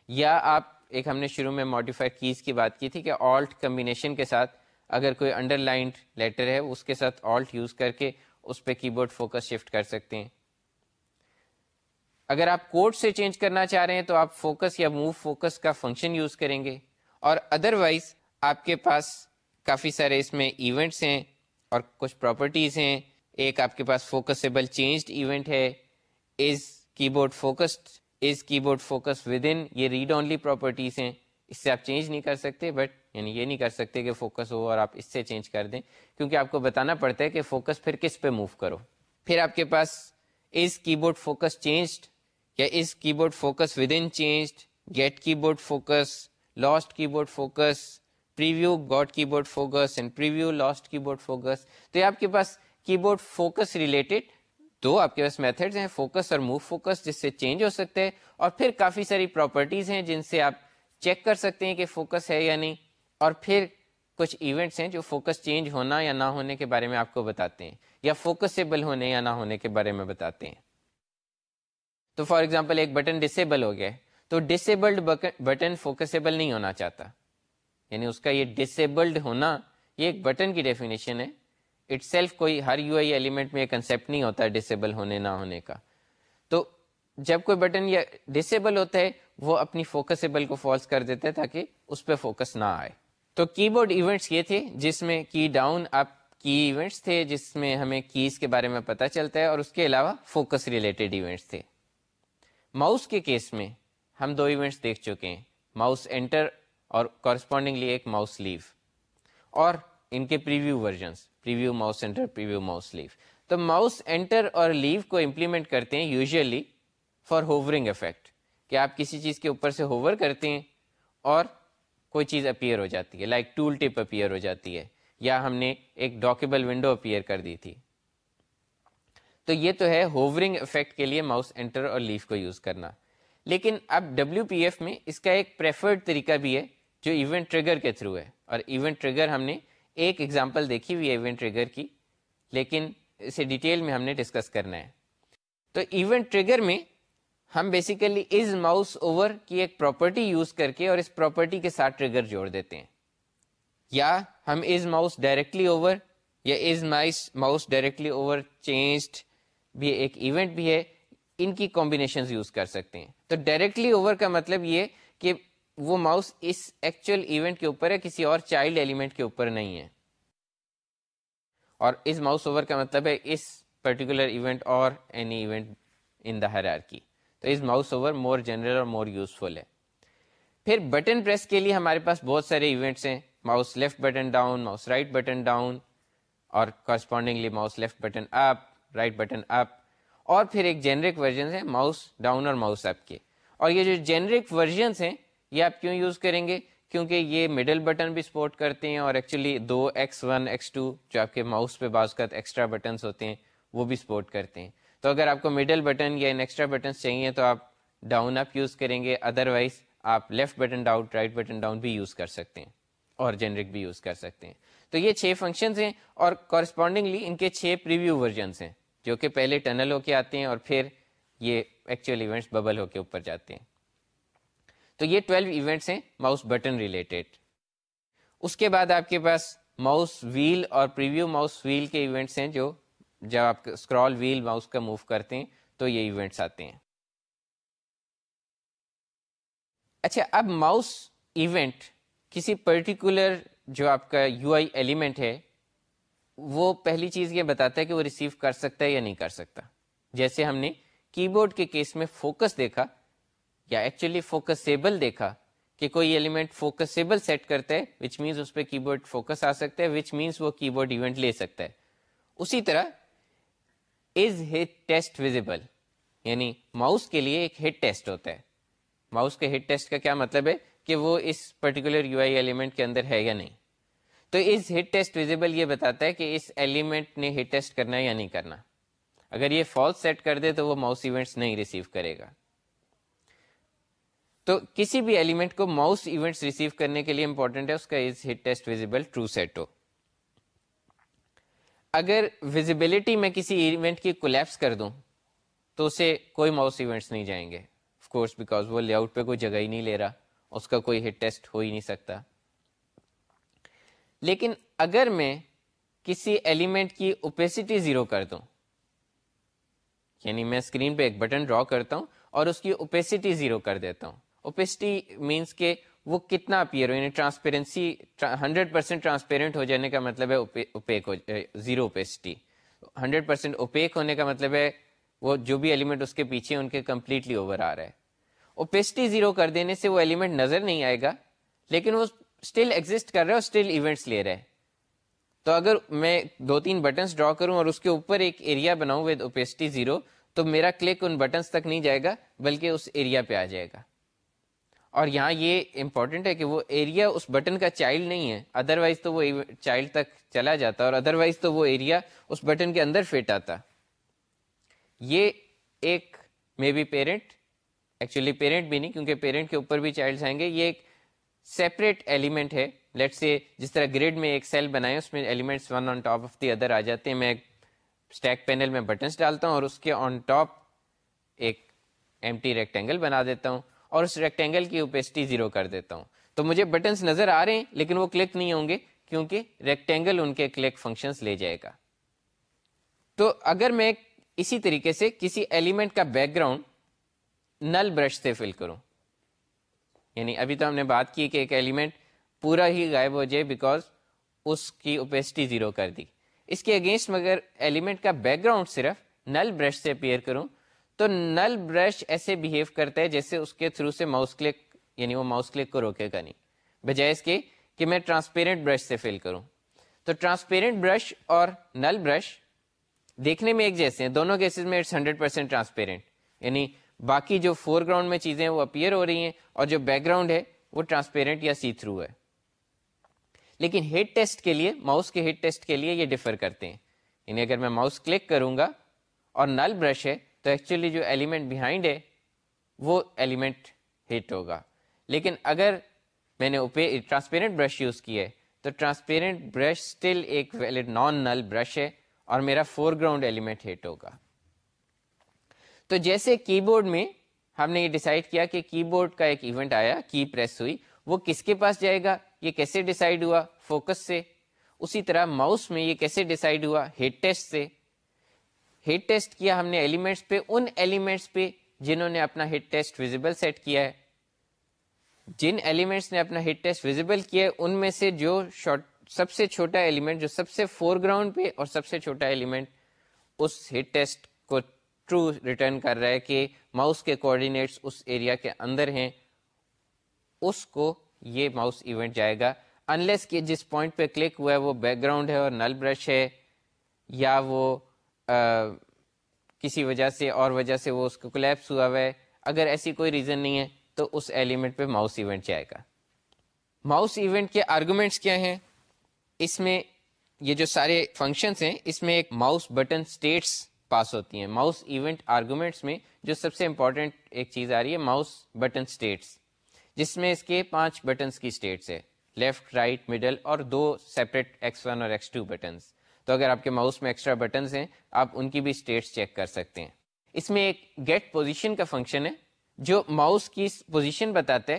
یا آپ ایک ہم نے شروع میں ماڈیفائڈ کیز کی بات کی تھی کہ آلٹ کمبینیشن کے ساتھ اگر کوئی انڈر لائنڈ لیٹر ہے، اس کے ساتھ آلٹ یوز کر کے اس پہ کی بورڈ فوکس شفٹ کر سکتے ہیں۔ اگر آپ کوڈ سے چینج کرنا چاہ رہے ہیں تو آپ فوکس یا موو فوکس کا فنکشن یوز کریں گے۔ اور ادر وائز آپ کے پاس کافی سارے اس میں ایونٹس ہیں اور کچھ پراپرٹیز ہیں۔ ایک آپ کے پاس فوکسیبل چینجڈ ایونٹ ہے۔ از کی board focused is keyboard focus with in یہ ریڈ اونلی پراپرٹیز ہیں، اس سے آپ چینج نہیں کر سکتے بٹ یعنی یہ نہیں کر سکتے کہ فوکس ہو اور آپ اس سے چینج کر دیں، کیونکہ آپ کو بتانا پڑتا ہے کہ فوکس پھر کس پہ موو کرو. پھر آپ کے پاس از کی بورڈ فوکس چینجڈ یا is keyboard focus within changed get keyboard focus lost keyboard focus preview got keyboard focus and preview lost keyboard focus تو یہ آپ کے پاس کی بورڈ فوکس ریلیٹڈ دو آپ کے پاس میتھڈز ہیں فوکس اور موو فوکس جس سے چینج ہو سکتے ہیں اور پھر کافی ساری پراپرٹیز ہیں جن سے آپ چیک کر سکتے ہیں کہ فوکس ہے یا نہیں۔ اور پھر کچھ ایونٹس ہیں جو فوکس چینج ہونا یا نہ ہونے کے بارے میں آپ کو بتاتے ہیں، یا فوکسیبل ہونے یا نہ ہونے کے بارے میں بتاتے ہیں۔ تو فار ایگزامپل ایک بٹن ڈسیبل ہو گیا تو ڈسیبلڈ بٹن فوکسیبل نہیں ہونا چاہتا۔ یعنی اس کا یہ ڈسیبلڈ ہونا، یہ ایک بٹن کی ڈیفینیشن ہے۔ اٹ سیلف کوئی ہر یو آئی ایلیمنٹ میں کنسیپٹ نہیں ہوتا ڈسیبل ہونے نہ ہونے کا۔ تو جب کوئی بٹن یا ڈسیبل ہوتا ہے، وہ اپنی فوکسیبل کو فالس کر دیتا ہے تاکہ اس پہ فوکس نہ آئے۔ تو کی بورڈ ایونٹس یہ تھے جس میں کی ڈاؤن اپ کی ایونٹس تھے، جس میں ہمیں کیز کے بارے میں پتہ چلتا ہے اور اس کے علاوہ فوکس ریلیٹڈ ایونٹس تھے۔ ماؤس کے کیس میں ہم دو ایونٹس دیکھ چکے ہیں۔ ماؤس انٹر اور کورسپونڈنگلی ایک ماؤس لیو اور ان کے preview versions preview mouse enter preview mouse leave تو ماؤس انٹر اور لیو کو امپلیمنٹ کرتے ہیں یوزلی فار ہوورنگ افیکٹ کہ آپ کسی چیز کے اوپر سے ہوور کرتے ہیں اور کوئی چیز اپیئر ہو جاتی ہے لائک ٹول ٹپ اپیئر ہو جاتی ہے یا ہم نے ایک ڈاکیبل ونڈو اپیئر کر دی تھی. تو یہ تو ہے ہوورنگ افیکٹ کے لیے ماؤس انٹر اور لیف کو یوز کرنا. لیکن اب ڈبلو پی ایف میں اس کا ایک پریفرڈ طریقہ بھی ہے جو ایونٹ ٹریگر کے تھرو ہے اور ایونٹ ٹریگر ہم نے ایک ایگزامپل دیکھی ہوئی ہے ایونٹ ٹریگر کی، لیکن اسے ڈیٹیل میں ہم نے ڈسکس کرنا ہے۔ تو ایونٹ ٹریگر میں ہم بیسیکلی از ماؤس اوور کی ایک پراپرٹی یوز کر کے اور اس پراپرٹی کے ساتھ ٹریگر جوڑ دیتے ہیں۔ یا ہم از ماؤس ڈائریکٹلی اوور یا is mouse mouse directly over changed بھی ایک ایونٹ بھی ہے، ان کی کمبینیشن یوز کر سکتے ہیں۔ تو ڈائریکٹلی اوور کا مطلب یہ کہ وہ ماؤس اس ایکچوئل ایونٹ کے اوپر ہے، کسی اور چائلڈ ایلیمنٹ کے اوپر نہیں ہے۔ اور اس ماؤس اوور کا مطلب ہے اس پرٹیکولر ایونٹ اور any event in the hierarchy تو اس ماؤس اوور مور جنرل اور مور یوزفل ہے۔ پھر بٹن پریس کے لیے ہمارے پاس بہت سارے ایونٹس ہیں۔ Mouse left button down mouse right button down اور correspondingly mouse left button up right button up اور پھر ایک جنرک ورژن ہے ماؤس ڈاؤن اور ماؤس اپ کے۔ اور یہ جو جنرک ورژنس ہیں یہ آپ کیوں یوز کریں گے؟ کیونکہ یہ مڈل بٹن بھی سپورٹ کرتے ہیں اور ایکچولی دو ایکس ون ایکس ٹو جو آپ کے ماؤس پہ بعض کا ایکسٹرا بٹنس ہوتے ہیں، وہ بھی سپورٹ کرتے ہیں۔ تو اگر آپ کو مڈل بٹن یا ان ایکسٹرا بٹنس چاہیے تو آپ ڈاؤن اپ یوز کریں گے ادر وائز آپ left button down right button down بھی یوز کر سکتے ہیں اور جنرک بھی یوز کر سکتے ہیں۔ تو یہ چھ فنکشنز ہیں اور کورسپونڈنگلی ان کے چھ پریویو ورژنس ہیں، جو کہ پہلے ٹنل ہو کے آتے ہیں اور پھر یہ ایکچوئل ایونٹس ببل ہو کے اوپر جاتے ہیں۔ تو یہ ٹویلو ایونٹس ہیں ماؤس بٹن ریلیٹڈ۔ اس کے بعد آپ کے پاس ماؤس ویل اور پریویو ماؤس ویل کے ایونٹس ہیں جو جب آپ اسکرال ویل ماؤس کا موو کرتے ہیں تو یہ ایونٹس آتے ہیں۔ اچھا اب ماؤس ایونٹ کسی پرٹیکولر جو آپ کا یو آئی ایلیمنٹ ہے، وہ پہلی چیز یہ بتاتا ہے کہ وہ ریسیو کر سکتا ہے یا نہیں کر سکتا۔ جیسے ہم نے کی بورڈ کے کیس میں فوکس دیکھا یا ایکچولی فوکسیبل دیکھا کہ کوئی ایلیمنٹ فوکسیبل سیٹ کرتا ہے وچ مینس اس پہ کی بورڈ فوکس آ سکتا ہے وچ مینس وہ کی بورڈ ایونٹ لے سکتا ہے. اسی طرح از ہٹ ٹیسٹ ویزیبل یعنی ماؤس کے لیے ایک ہٹ ٹیسٹ ہوتا ہے. ماؤس کے ہٹ ٹیسٹ کا کیا مطلب ہے کہ وہ اس پرٹیکولر یو آئی ایلیمنٹ کے اندر ہے یا نہیں. تو اس ہٹ ٹیسٹ ویزیبل یہ بتاتا ہے کہ اس ایلیمنٹ نے ہٹ ٹیسٹ کرنا ہے یا نہیں کرنا. اگر یہ فالس سیٹ کر دے تو وہ ماؤس ایونٹس نہیں ریسیو کرے گا. تو کسی بھی ایلیمنٹ کو ماؤس ایونٹس ریسیو کرنے کے لیے امپورٹنٹ ہے، اس کا is hit test visible true set ہو۔ اگر ویزیبلٹی میں کسی ایونٹ کی کولیپس کر دوں، تو اسے کوئی ماؤس ایونٹس نہیں جائیں گے۔ آف کورس بیکاز وہ لے آؤٹ پہ کوئی جگہ ہی نہیں لے رہا، اس کا کوئی ہٹ ٹیسٹ ہو ہی نہیں سکتا۔ لیکن اگر میں کسی ایلیمنٹ کی اوپیسٹی زیرو کر دوں یعنی میں اسکرین پہ ایک بٹن ڈرا کرتا ہوں اور اس کی اوپیسٹی زیرو کر دیتا ہوں اوپیسٹی مینس کہ وہ کتنا اپیئر ہو یعنی ٹرانسپیرنسی ہنڈریڈ پرسینٹ ٹرانسپیرنٹ ہو جانے کا مطلب ہے اوپیک ہو zero opacity hundred percent opaque ہونے کا مطلب ہے وہ جو بھی ایلیمنٹ اس کے پیچھے ان کے کمپلیٹلی اوور آ رہا ہے اوپیسٹی زیرو کر دینے سے وہ ایلیمنٹ نظر نہیں آئے گا لیکن وہ اسٹل ایگزٹ کر رہا ہے اور اسٹل ایونٹس لے رہے تو اگر میں دو تین بٹنس ڈرا کروں اور اس کے اوپر ایک ایریا بناؤں ود اوپیسٹی زیرو تو میرا کلک ان بٹنس تک نہیں جائے گا بلکہ اس ایریا پہ آ جائے گا اور یہاں یہ امپورٹنٹ ہے کہ وہ ایریا اس بٹن کا چائلڈ نہیں ہے. ادر وائز تو وہ چائلڈ تک چلا جاتا اور ادر وائز تو وہ ایریا اس بٹن کے اندر فٹ آتا. یہ ایک maybe parent actually parent بھی نہیں کیونکہ پیرنٹ کے اوپر بھی چائلڈ آئیں گے. یہ ایک سیپریٹ ایلیمنٹ ہے. لیٹ سے جس طرح گریڈ میں ایک سیل بنائے اس میں elements one on top of the other آ جاتے ہیں. میں اسٹیک پینل میں بٹنس ڈالتا ہوں اور اس کے آن ٹاپ ایک ایم ٹی ریکٹینگل بنا دیتا ہوں. اور اس ریکٹینگل کی اوپیسٹی زیرو کر دیتا ہوں۔ تو مجھے بٹنس نظر آ رہے ہیں، لیکن وہ کلک نہیں ہوں گے، کیونکہ ریکٹینگل ان کے کلک فنکشنس لے جائے گا۔ تو اگر میں اسی طریقے سے کسی ایلیمنٹ کا بیک گراؤنڈ نل برش سے فل کروں یعنی ابھی تو ہم نے بات کی کہ ایک ایلیمنٹ پورا ہی غائب ہو جائے بیکاز اس کی اوپیسٹی زیرو کر دی۔ اس کے اگینسٹ مگر ایلیمنٹ کا بیک گراؤنڈ صرف نل برش سے اپیئر کروں تو نل برش ایسے بہیو کرتا ہے جیسے اس کے تھرو سے ماؤس کلک یعنی وہ ماؤس کلک کو روکے گا نہیں۔ بجائے اس کے کہ میں ٹرانسپیرنٹ برش سے فل کروں۔ تو ٹرانسپیرنٹ برش اور نل برش دیکھنے میں ایک جیسے ہیں۔ دونوں کیسز میں اٹس ہنڈریڈ پرسینٹ ٹرانسپیرنٹ یعنی باقی جو فور گراؤنڈ میں چیزیں وہ اپیئر ہو رہی ہیں اور جو بیک گراؤنڈ ہے وہ ٹرانسپیرنٹ یا سی تھرو ہے۔ لیکن ہیڈ ٹیسٹ کے لیے ماؤس کے ہیڈ ٹیسٹ کے لیے یہ ڈفر کرتے ہیں۔ یعنی اگر میں ماؤس کلک کروں گا اور نل برش ہے تو ایکچولی جو ایلیمنٹ بہائنڈ ہے، وہ ایلیمنٹ ہٹ ہوگا۔ لیکن اگر میں نے ٹرانسپیرنٹ برش یوز کیا ہے، تو ٹرانسپیرنٹ برش اسٹل ایک ویلڈ نان نل برش ہے اور میرا فور گراؤنڈ ایلیمنٹ ہٹ ہوگا۔ تو جیسے کی بورڈ میں ہم نے یہ ڈیسائیڈ کیا کہ کی بورڈ کا ایک ایونٹ آیا کی پریس ہوئی، وہ کس کے پاس جائے گا؟ یہ کیسے ڈیسائیڈ ہوا؟ فوکس سے۔ اسی طرح ماؤس میں یہ کیسے ڈیسائیڈ ہوا؟ ہیڈ ٹیسٹ سے۔ ہیڈ ٹیسٹ کیا ہم نے ایلیمنٹس پہ، ان ایلیمنٹس پہ جنہوں نے اپنا ہیڈ ٹیسٹ ویزیبل سیٹ کیا ہے۔ جن ایلیمنٹس نے اپنا ہیڈ ٹیسٹ ویزیبل کیا ہے، ان میں سے جو شارٹ، سب سے چھوٹا ایلیمنٹ، جو سب سے فور گراؤنڈ پہ اور سب سے چھوٹا ایلیمنٹ، اس ہیڈ ٹیسٹ کو ٹرو ریٹرن کر رہا ہے کہ ماؤس کے کوآڈینیٹس اس ایریا کے اندر ہیں۔ اس کو یہ ماؤس ایونٹ جائے گا۔ انلیس کہ جس پوائنٹ پہ کلک ہوا ہے، وہ بیک گراؤنڈ ہے اور نل برش ہے یا وہ کسی وجہ سے اور وجہ سے وہ اس کو کلیپس ہوا ہوا ہے۔ اگر ایسی کوئی ریزن نہیں ہے، تو اس ایلیمنٹ پہ ماؤس ایونٹ جائے گا۔ ماؤس ایونٹ کے آرگومنٹس کیا ہیں؟ اس میں یہ جو سارے فنکشنس ہیں، اس میں ایک ماؤس بٹن اسٹیٹس پاس ہوتی ہیں۔ ماؤس ایونٹ آرگومنٹس میں جو سب سے امپورٹنٹ ایک چیز آ رہی ہے ماؤس بٹن اسٹیٹس جس میں اس کے پانچ بٹنس کی اسٹیٹس ہے۔ لیفٹ رائٹ مڈل اور دو سیپریٹ ایکس ون اور ایکس ٹو بٹنس تو اگر آپ کے ماؤس میں ایکسٹرا بٹنس ہیں، آپ ان کی بھی اسٹیٹس چیک کر سکتے ہیں۔ اس میں ایک گیٹ پوزیشن کا فنکشن ہے، جو ماؤس کی پوزیشن بتاتا ہے،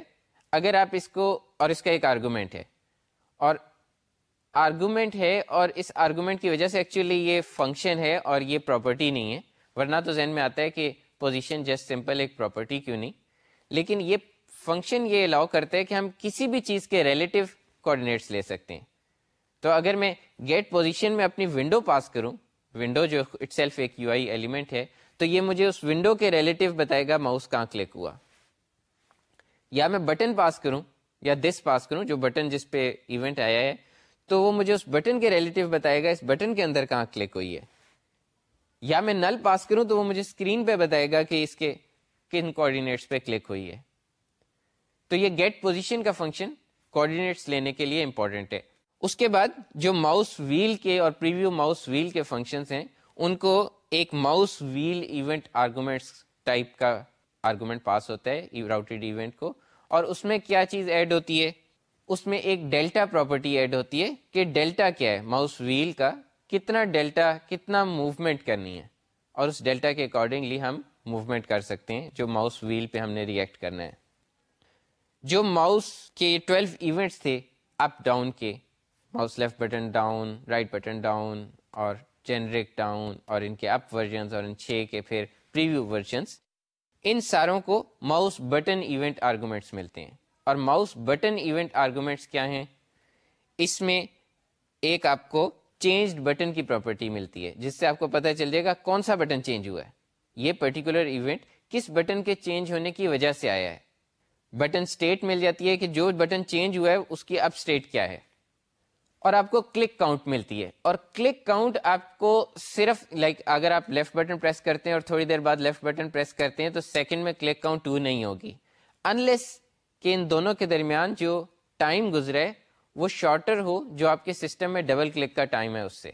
اگر آپ اس کو، اور اس کا ایک آرگومنٹ ہے۔ اور آرگومنٹ ہے، اور اس آرگومنٹ کی وجہ سے ایکچولی یہ فنکشن ہے اور یہ پراپرٹی نہیں ہے۔ ورنہ تو ذہن میں آتا ہے کہ پوزیشن جسٹ سمپل ایک پراپرٹی کیوں نہیں؟ لیکن یہ فنکشن یہ الاؤ کرتا ہے کہ ہم کسی بھی چیز کے ریلیٹو کوآڈینیٹس لے سکتے ہیں۔ تو اگر میں گیٹ پوزیشن میں اپنی ونڈو پاس کروں ونڈو جو اٹ سیلف ایک یو آئی ایلیمنٹ ہے، تو یہ مجھے اس ونڈو کے ریلیٹو بتائے گا ماؤس کہاں کلک ہوا۔ یا میں بٹن پاس کروں یا دس پاس کروں، جو بٹن جس پہ ایونٹ آیا ہے، تو وہ مجھے اس بٹن کے ریلیٹو بتائے گا اس بٹن کے اندر کہاں کلک ہوئی ہے۔ یا میں نل پاس کروں تو وہ مجھے اسکرین پہ بتائے گا کہ اس کے کن کوآڈینیٹس پہ کلک ہوئی ہے۔ تو یہ گیٹ پوزیشن کا فنکشن کوآڈینیٹس لینے کے لیے امپورٹنٹ ہے۔ اس کے بعد جو ماؤس ویل کے اور پریویو ماؤس ویل کے فنکشنس ہیں، ان کو ایک mouse wheel event arguments type کا آرگومنٹ پاس ہوتا ہے راؤٹیڈ ایونٹ کو۔ اور اس میں کیا چیز ایڈ ہوتی ہے؟ اس میں ایک ڈیلٹا پراپرٹی ایڈ ہوتی ہے کہ ڈیلٹا کیا ہے؟ ماؤس ویل کا کتنا ڈیلٹا کتنا موومنٹ کرنی ہے۔ اور اس ڈیلٹا کے اکارڈنگلی ہم موومنٹ کر سکتے ہیں، جو ماؤس ویل پہ ہم نے ریئیکٹ کرنا ہے۔ جو ماؤس کے 12 ایونٹس تھے اپ ڈاؤن کے mouse left button down right button down اور جنریک ڈاؤن اور ان کے اپ ورژنس اور ان چھ کے پھر پریویو ورژنس ان ساروں کو ماؤس بٹن ایونٹ آرگومنٹس ملتے ہیں اور ماؤس بٹن ایونٹ آرگومنٹس کیا ہیں اس میں ایک آپ کو چینج بٹن کی پراپرٹی ملتی ہے جس سے آپ کو پتہ چل جائے گا کون سا بٹن چینج ہوا ہے یہ پرٹیکولر ایونٹ کس بٹن کے چینج ہونے کی وجہ سے آیا ہے بٹن اسٹیٹ مل جاتی ہے کہ جو بٹن چینج ہوا ہے اس کی اب اسٹیٹ کیا ہے اور آپ کو کلک کاؤنٹ ملتی ہے۔ اور کلک کاؤنٹ آپ کو صرف لائک like, اگر آپ لیفٹ بٹن پریس کرتے ہیں اور تھوڑی دیر بعد لیفٹ بٹن پریس کرتے ہیں تو سیکنڈ میں کلک کاؤنٹ ٹو نہیں ہوگی۔ انلیس کہ ان دونوں کے درمیان جو ٹائم گزرے وہ شارٹر ہو جو آپ کے سسٹم میں ڈبل کلک کا ٹائم ہے اس سے۔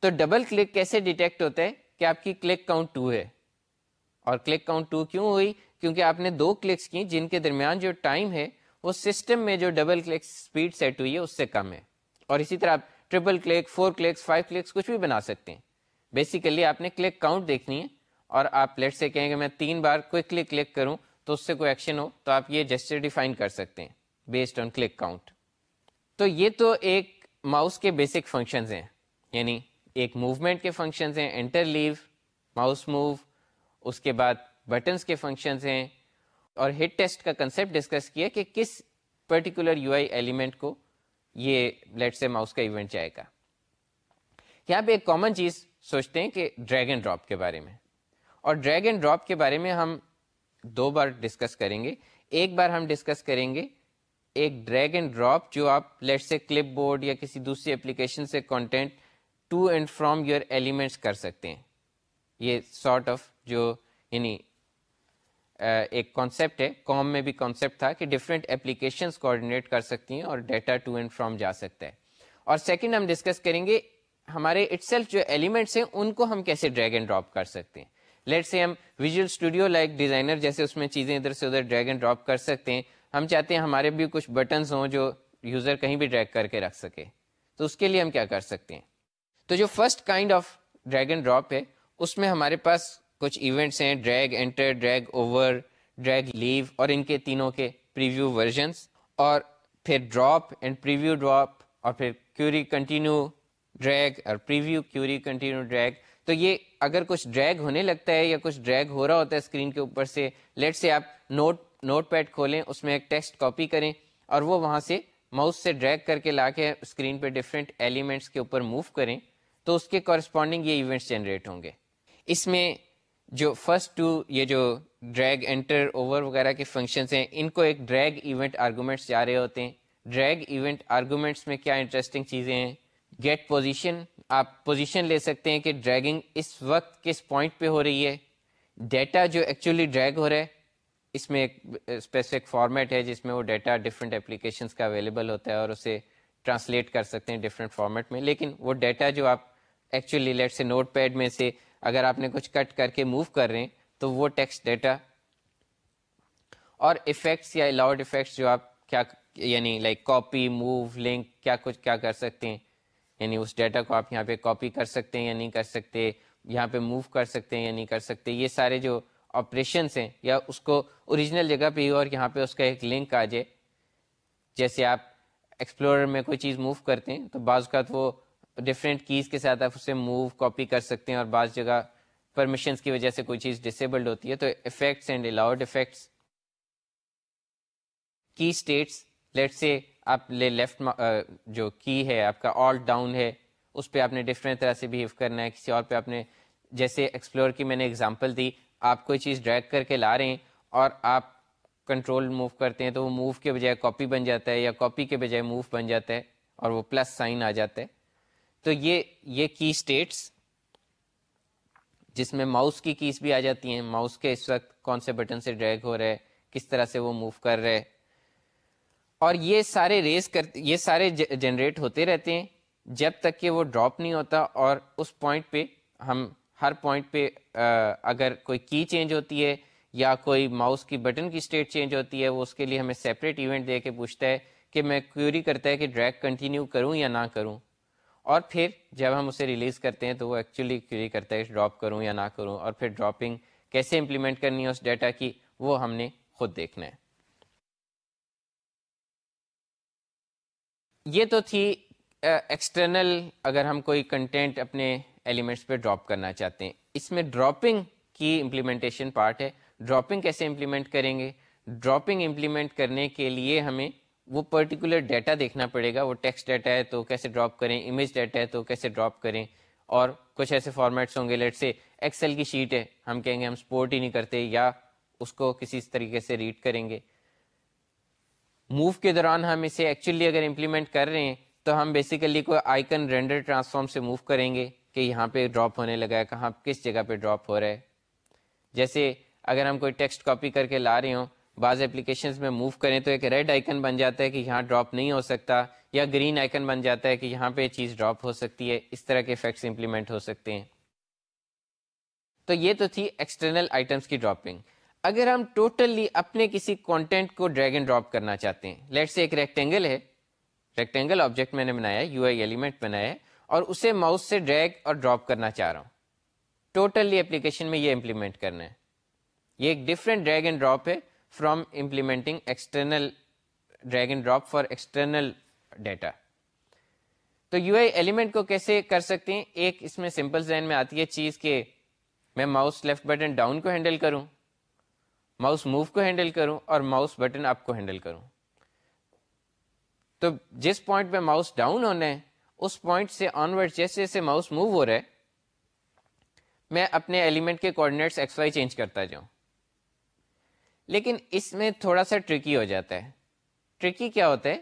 تو ڈبل کلک کیسے ڈیٹیکٹ ہوتا ہے کہ آپ کی کلک کاؤنٹ ٹو ہے؟ اور کلک کاؤنٹ ٹو کیوں ہوئی؟ کیونکہ آپ نے دو کلکس کی جن کے درمیان جو ٹائم ہے وہ سسٹم میں جو ڈبل کلک اسپیڈ سیٹ ہوئی ہے اس سے کم ہے۔ اور اسی طرح آپ triple click four clicks five clicks کچھ بھی بنا سکتے ہیں۔ بیسیکلی آپ نے کلک کاؤنٹ دیکھنی ہے اور آپ لیٹ سے کہیں کہ میں تین بار کوئکلی کلک کروں تو اس سے کوئی ایکشن ہو تو آپ یہ جسٹر ڈیفائن کر سکتے ہیں بیسڈ آن کلک کاؤنٹ تو یہ تو ایک ماؤس کے بیسک فنکشنز ہیں۔ یعنی ایک موومنٹ کے فنکشنز ہیں انٹر لیو ماؤس موو اس کے بعد بٹنس کے فنکشنز ہیں۔ اور ہٹ ٹیسٹ کا کنسیپٹ ڈسکس کیا کہ کس پرٹیکولر یو آئی ایلیمنٹ کو یہ لیٹ سے ماؤس کا ایونٹ جائے گا۔ یہاں پہ ایک کامن چیز سوچتے ہیں کہ ڈریگ اینڈ ڈراپ کے بارے میں۔ اور ڈریگ اینڈ ڈراپ کے بارے میں ہم دو بار ڈسکس کریں گے۔ ایک بار ہم ڈسکس کریں گے ایک ڈریگ اینڈ ڈراپ جو آپ لیٹ سے کلپ بورڈ یا کسی دوسری اپلیکیشن سے content to and from your elements کر سکتے ہیں۔ یہ سارٹ آف جو یعنی ایک کانسیپٹ ہے۔ کام میں بھی کانسیپٹ تھا کہ ڈفرینٹ اپلیکیشنس کوآڈینیٹ کر سکتی ہیں اور ڈیٹا ٹو اینڈ فرام جا سکتا ہے۔ اور سیکنڈ ہم ڈسکس کریں گے ہمارے اٹ سیلف جو ایلیمنٹس ہیں، ان کو ہم کیسے ڈریگ اینڈ ڈراپ کر سکتے ہیں۔ لیٹ سے ہم ویژول اسٹوڈیو لائک ڈیزائنر جیسے اس میں چیزیں ادھر سے ادھر ڈریگ اینڈ ڈراپ کر سکتے ہیں۔ ہم چاہتے ہیں ہمارے بھی کچھ بٹنس ہوں جو یوزر کہیں بھی ڈریگ کر کے رکھ سکے۔ تو اس کے لیے ہم کیا کر سکتے ہیں؟ تو جو first kind of drag and drop ہے، اس میں ہمارے پاس کچھ ایونٹس ہیں drag enter drag over drag leave اور ان کے تینوں کے پریویو ورژنس اور پھر ڈراپ اینڈ پریویو ڈراپ اور پھر کیوری کنٹینیو ڈریگ اور پریویو کیوری کنٹینیو ڈریگ تو یہ اگر کچھ ڈریگ ہونے لگتا ہے یا کچھ ڈریگ ہو رہا ہوتا ہے اسکرین کے اوپر سے لیٹ سے آپ نوٹ نوٹ پیڈ کھولیں، اس میں ایک ٹیکسٹ کاپی کریں اور وہ وہاں سے ماؤس سے ڈریگ کر کے لا کے اسکرین پہ ڈفرینٹ ایلیمنٹس کے اوپر موو کریں تو اس کے کورسپونڈنگ یہ ایونٹس جنریٹ ہوں گے۔ اس میں جو فرسٹ ٹو یہ جو ڈریگ انٹر اوور وغیرہ کے فنکشنس ہیں، ان کو ایک ڈریگ ایونٹ آرگومنٹس جا رہے ہوتے ہیں۔ ڈریگ ایونٹ آرگومنٹس میں کیا انٹرسٹنگ چیزیں ہیں؟ گیٹ پوزیشن آپ پوزیشن لے سکتے ہیں کہ ڈریگنگ اس وقت کس پوائنٹ پہ ہو رہی ہے۔ ڈیٹا جو ایکچولی ڈریگ ہو رہا ہے، اس میں ایک اسپیسیفک فارمیٹ ہے جس میں وہ ڈیٹا ڈفرینٹ اپلیکیشنس کا اویلیبل ہوتا ہے اور اسے ٹرانسلیٹ کر سکتے ہیں ڈفرینٹ فارمیٹ میں۔ لیکن وہ ڈیٹا جو آپ actually let's say Notepad میں سے اگر آپ نے کچھ کٹ کر کے موو کر رہے ہیں، تو وہ ٹیکسٹ ڈیٹا اور افیکٹس یا الاؤڈ افیکٹس جو آپ کیا یعنی لائک کاپی موو لنک کیا کچھ کیا کر سکتے ہیں؟ یعنی اس ڈیٹا کو آپ یہاں پہ کاپی کر سکتے ہیں یا نہیں کر سکتے، یہاں پہ موو کر سکتے ہیں یا نہیں کر سکتے، یہ سارے جو آپریشنس ہیں یا اس کو اوریجنل جگہ پہ ہی اور یہاں پہ اس کا ایک لنک آ جائے۔ جیسے آپ ایکسپلورر میں کوئی چیز موو کرتے ہیں، تو بعض اوقات وہ ڈفرینٹ کیز کے ساتھ آپ اسے موو کاپی کر سکتے ہیں اور بعض جگہ پرمیشنس کی وجہ سے کوئی چیز ڈسیبلڈ ہوتی ہے تو افیکٹس اینڈ الاؤڈ افیکٹس کی اسٹیٹس لیٹ سے آپ لے لیفٹ جو کی ہے، آپ کا آل ڈاؤن ہے، اس پہ آپ نے ڈفرینٹ طرح سے بہیو کرنا ہے، کسی اور پہ آپ نے جیسے ایکسپلور کی میں نے اگزامپل دی، آپ کوئی چیز ڈریگ کر کے لا رہے ہیں اور آپ کنٹرول موو کرتے ہیں تو وہ موو کے بجائے کاپی بن جاتا ہے یا کاپی کے بجائے موو بن جاتا ہے اور وہ پلس سائن آ جاتا ہے۔ تو یہ یہ کی اسٹیٹس جس میں ماؤس کی کیز بھی آ جاتی ہیں۔ ماؤس کے اس وقت کون سے بٹن سے ڈریگ ہو رہے، کس طرح سے وہ موو کر رہے۔ اور یہ سارے ریز کر، یہ سارے جنریٹ ہوتے رہتے ہیں۔ جب تک کہ وہ ڈراپ نہیں ہوتا اور اس پوائنٹ پہ ہم، ہر پوائنٹ پہ اگر کوئی کی چینج ہوتی ہے یا کوئی ماؤس کی بٹن کی اسٹیٹ چینج ہوتی ہے، وہ اس کے لیے ہمیں سیپریٹ ایونٹ دے کے پوچھتا ہے کہ میں کیوری کرتا ہے کہ ڈریک کنٹینیو کروں یا نہ کروں۔ اور پھر جب ہم اسے ریلیز کرتے ہیں تو وہ ایکچولی کیوری کرتا ہے ڈراپ کروں یا نہ کروں، اور پھر ڈراپنگ کیسے امپلیمنٹ کرنی ہے اس ڈیٹا کی، وہ ہم نے خود دیکھنا ہے۔ یہ تو تھی ایکسٹرنل اگر ہم کوئی کنٹینٹ اپنے ایلیمنٹس پہ ڈراپ کرنا چاہتے ہیں۔ اس میں ڈراپنگ کی امپلیمنٹیشن پارٹ ہے۔ ڈراپنگ کیسے امپلیمنٹ کریں گے؟ ڈراپنگ امپلیمنٹ کرنے کے لیے ہمیں وہ پرٹیکولر ڈیٹا دیکھنا پڑے گا، وہ ٹیکسٹ ڈیٹا ہے تو کیسے ڈراپ کریں امیج ڈیٹا ہے تو کیسے ڈراپ کریں، اور کچھ ایسے فارمیٹس ہوں گے لیٹ سے ایکسل کی شیٹ ہے، ہم کہیں گے ہم سپورٹ ہی نہیں کرتے یا اس کو کسی طریقے سے ریڈ کریں گے۔ موو کے دوران ہم اسے ایکچولی اگر امپلیمنٹ کر رہے ہیں تو ہم بیسیکلی کوئی آئکن رینڈر ٹرانسفارم سے موو کریں گے کہ یہاں پہ ڈراپ ہونے لگا ہے، کہاں، کس جگہ پہ ڈراپ ہو رہا ہے۔ جیسے اگر ہم کوئی ٹیکسٹ کاپی کر کے لا رہے ہوں بعض اپلیکیشنز میں موو کریں تو ایک ریڈ آئکن بن جاتا ہے کہ یہاں ڈراپ نہیں ہو سکتا، یا گرین آئکن بن جاتا ہے کہ یہاں پہ چیز ڈراپ ہو سکتی ہے، اس طرح کے افیکٹس امپلیمنٹ ہو سکتے ہیں۔ تو یہ تو تھی ایکسٹرنل آئٹمس کی ڈراپنگ اگر ہم ٹوٹلی اپنے کسی کانٹینٹ کو ڈریگ اینڈ ڈراپ کرنا چاہتے ہیں لیٹ سے ایک ریکٹینگل ہے۔ ریکٹینگل آبجیکٹ میں نے بنایا یو آئی ایلیمنٹ بنایا ہے، اور اسے ماؤس سے ڈریگ اور ڈراپ کرنا چاہ رہا ہوں۔ ٹوٹلی اپلیکیشن میں یہ امپلیمنٹ کرنا ہے۔ یہ ایک ڈفرینٹ ڈریگ اینڈ ڈراپ ہے۔ From implementing external drag and drop for external data تو یو آئی ایلیمنٹ کو کیسے کر سکتے ہیں؟ ایک اس میں سمپل ذہن میں آتی ہے چیز کہ میں ماؤس لیفٹ بٹن ڈاؤن کو ہینڈل کروں ماؤس موو کو ہینڈل کروں اور ماؤس بٹن اپ کو ہینڈل کروں۔ تو جس پوائنٹ پہ ماؤس ڈاؤن ہونا ہے، اس پوائنٹ سے آن ورڈ جیسے جیسے ماؤس موو ہو رہا ہے، میں اپنے ایلیمنٹ کے کوآڈینیٹس ایکس وائی چینج کرتا جاؤں۔ لیکن اس میں تھوڑا سا ٹرکی ہو جاتا ہے۔ ٹرکی کیا ہوتا ہے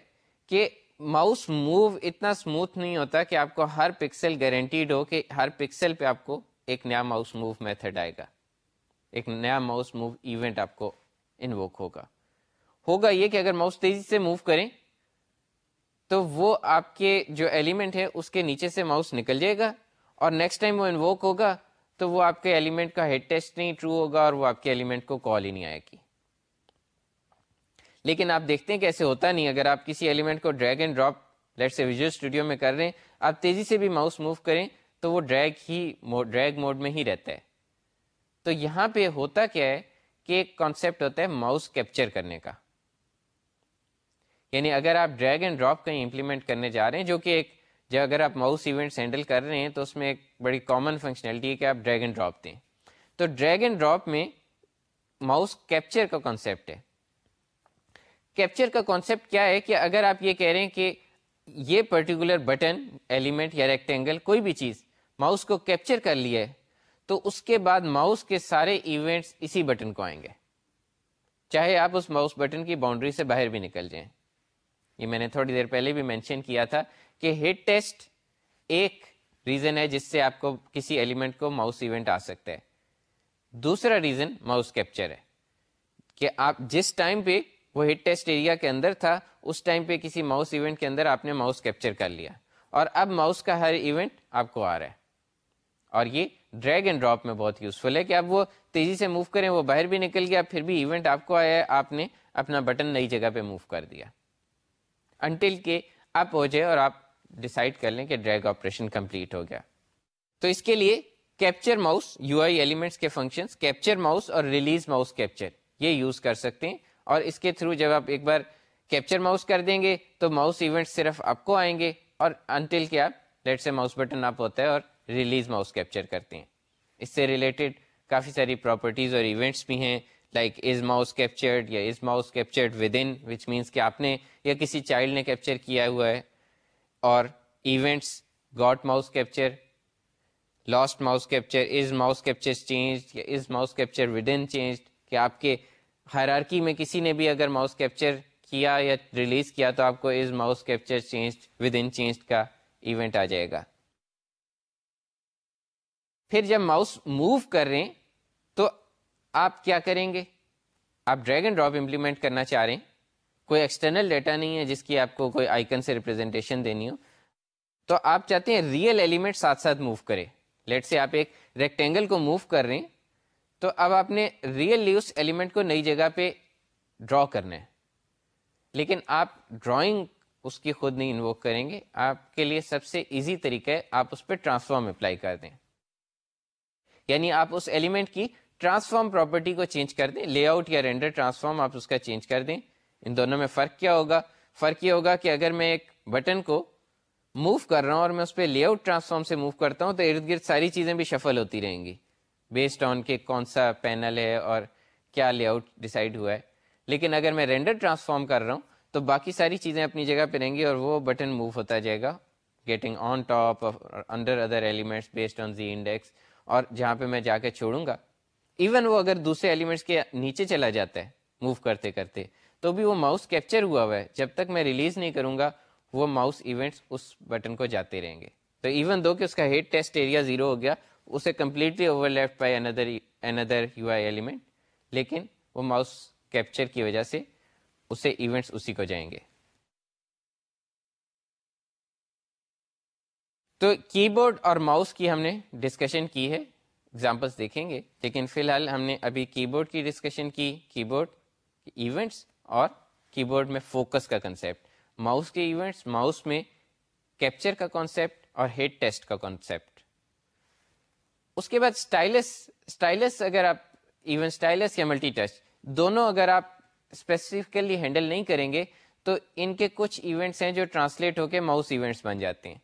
کہ ماؤس موو اتنا اسموتھ نہیں ہوتا کہ آپ کو ہر پکسل گارنٹیڈ ہو کہ ہر پکسل پہ آپ کو ایک نیا ماؤس موو میتھڈ آئے گا۔ ایک نیا ماؤس موو ایونٹ آپ کو انووک ہوگا۔ ہوگا یہ کہ اگر ماؤس تیزی سے موو کریں تو وہ آپ کے جو ایلیمنٹ ہے اس کے نیچے سے ماؤس نکل جائے گا اور نیکسٹ ٹائم وہ انووک ہوگا تو وہ آپ کے ایلیمنٹ کا ہیڈ ٹیسٹ نہیں ٹرو ہوگا اور وہ آپ کے ایلیمنٹ کو کال ہی نہیں آئے گی۔ لیکن آپ دیکھتے ہیں کہ ایسے ہوتا نہیں، اگر آپ کسی ایلیمنٹ کو drag and drop let's say Visual Studio میں کر رہے ہیں، آپ تیزی سے بھی ماؤس موو کریں تو وہ ڈریگ ہی ڈریگ موڈ میں ہی رہتا ہے۔ تو یہاں پہ ہوتا کیا ہے کہ ایک کانسیپٹ ہوتا ہے ماؤس کیپچر کرنے کا۔ یعنی اگر آپ ڈریگ اینڈ ڈراپ کہیں امپلیمنٹ کرنے جا رہے ہیں، جو کہ ایک، جب اگر آپ ماؤس ایونٹس ہینڈل کر رہے ہیں تو اس میں ایک بڑی کامن فنکشنلٹی ہے کہ آپ ڈریگ اینڈ ڈراپ دیں۔ تو ڈریگ اینڈ ڈراپ میں ماؤس کیپچر کا کانسیپٹ ہے۔ کیپچر کا کانسیپٹ کیا ہے کہ اگر آپ یہ کہہ رہے ہیں کہ یہ پرٹیکولر بٹن ایلیمنٹ یا ریکٹینگل کوئی بھی چیز ماؤس کو کیپچر کر لیا ہے، تو اس کے بعد ماؤس کے سارے ایونٹس اسی بٹن کو آئیں گے۔ چاہے آپ اس ماؤس بٹن کی باؤنڈری سے باہر بھی نکل جائیں۔ یہ میں نے تھوڑی دیر پہلے بھی مینشن کیا تھا کہ ہٹ ٹیسٹ ایک ریزن ہے جس سے آپ کو کسی ایلیمنٹ کو ماؤس ایونٹ آ سکتا ہے۔ دوسرا ریزن ماؤس کیپچر ہے کہ آپ جس ٹائم پہ وہ ہٹ ٹیسٹ ایریا کے اندر تھا، اس ٹائم پہ کسی ماؤس ایونٹ کے اندر آپ نے ماؤس کیپچر کر لیا۔ اور اب ماؤس کا ہر ایونٹ آپ کو آ رہا ہے۔ اور یہ ڈریگ اینڈ ڈراپ میں بہت یوزفل ہے کہ آپ وہ تیزی سے موو کریں، وہ باہر بھی نکل گیا، پھر بھی ایونٹ آپ کو آیا ہے، آپ نے اپنا بٹن نئی جگہ پہ موو کر دیا۔ انٹل کے اپ ہو جائے اور آپ ڈسائڈ کر لیں کہ ڈریگ آپریشن کمپلیٹ ہو گیا۔ تو اس کے لیے capture mouse U I elements کے فنکشنز کیپچر ماؤس اور ریلیز ماؤس کیپچر یہ یوز کر سکتے ہیں۔ اور اس کے تھرو جب آپ ایک بار کیپچر ماؤس کر دیں گے، تو ماؤس ایونٹ صرف آپ کو آئیں گے اور انٹل کے آپ لیٹ سے ماؤس بٹن آپ ہوتا ہے اور ریلیز ماؤس کیپچر کرتے ہیں۔ اس سے ریلیٹڈ کافی ساری پراپرٹیز اور ایونٹس بھی ہیں۔ لائک از ماؤس کیپچرڈ یا is mouse captured within which means کہ آپ نے یا کسی چائلڈ نے کیپچر کیا ہوا ہے۔ اور events got mouse capture lost mouse capture is mouse capture change یا is mouse capture within change کہ آپ کے ہرارکی میں کسی نے بھی اگر ماؤس کیپچر کیا یا ریلیز کیا تو آپ کو is mouse capture change within change کا ایونٹ آ جائے گا۔ پھر جب ماؤس موو کر رہے ہیں تو آپ کیا کریں گے؟ آپ ڈریگن ڈراپ امپلیمنٹ کرنا چاہ رہے ہیں۔ کوئی ایکسٹرنل ڈیٹا نہیں ہے جس کی آپ کو کوئی آئکن سے ریپرزینٹیشن دینی ہو۔ تو آپ چاہتے ہیں ریئل ایلیمنٹ ساتھ ساتھ موو کرے۔ لیٹ سے آپ ایک ریکٹینگل کو موو کر رہے ہیں۔ تو اب آپ نے ریئل اس ایلیمنٹ کو نئی جگہ پہ ڈرا کرنا ہے۔ لیکن آپ ڈرائنگ اس کی خود نہیں انووک کریں گے۔ آپ کے لیے سب سے ایزی طریقہ ہے آپ اس پہ ٹرانسفارم اپلائی کر دیں۔ یعنی آپ اس ایلیمنٹ کی ٹرانسفارم پراپرٹی کو چینج کر دیں۔ لے آؤٹ یا رینڈر ٹرانسفارم آپ اس کا چینج کر دیں۔ ان دونوں میں فرق کیا ہوگا؟ فرق یہ ہوگا کہ اگر میں ایک بٹن کو موو کر رہا ہوں اور میں اس پہ لے آؤٹ ٹرانسفارم سے موو کرتا ہوں تو ارد گرد ساری چیزیں بھی شفل ہوتی رہیں گی۔ بیسڈ آن کے کون سا پینل ہے اور کیا لے آؤٹ ڈسائڈ ہوا ہے۔ لیکن اگر میں رینڈر ٹرانسفارم کر رہا ہوں، تو باقی ساری چیزیں اپنی جگہ پہ رہیں گی اور وہ بٹن موو ہوتا جائے گا getting on top under other elements based on Z index اور جہاں پہ میں جا کے چھوڑوں گا۔ ایون وہ اگر دوسرے ایلیمنٹس کے نیچے چلا جاتا ہے موو کرتے کرتے، تو بھی وہ ماؤس کیپچر ہوا ہوا ہے۔ جب تک میں ریلیز نہیں کروں گا، وہ ماؤس ایونٹس اس بٹن کو جاتے رہیں گے۔ تو ایون دو کہ اس کا ہیڈ ٹیسٹ ایریا زیرو ہو گیا اسے کمپلیٹلی اوور لیفٹ بائی اندر اندر یو آئی ایلیمنٹ، لیکن وہ ماؤس کیپچر کی وجہ سے اسے ایونٹس اسی کو جائیں گے۔ تو کی بورڈ اور ماؤس کی ہم نے ڈسکشن کی ہے ایگزامپلس دیکھیں گے، لیکن فی الحال ہم نے ابھی کی بورڈ کی ڈسکشن کی کی بورڈ ایونٹس اور کی بورڈ میں فوکس کا کنسیپٹ ماؤس کے ایونٹس، ماؤس میں کیپچر کا کانسیپٹ اور ہیڈ ٹیسٹ کا کانسیپٹ اس کے بعد اسٹائلس اسٹائلس اگر آپ ایون اسٹائلس یا ملٹی ٹچ دونوں اگر آپ اسپیسیفکلی ہینڈل نہیں کریں گے، تو ان کے کچھ ایونٹس ہیں جو ٹرانسلیٹ ہو کے ماؤس ایونٹس بن جاتے ہیں۔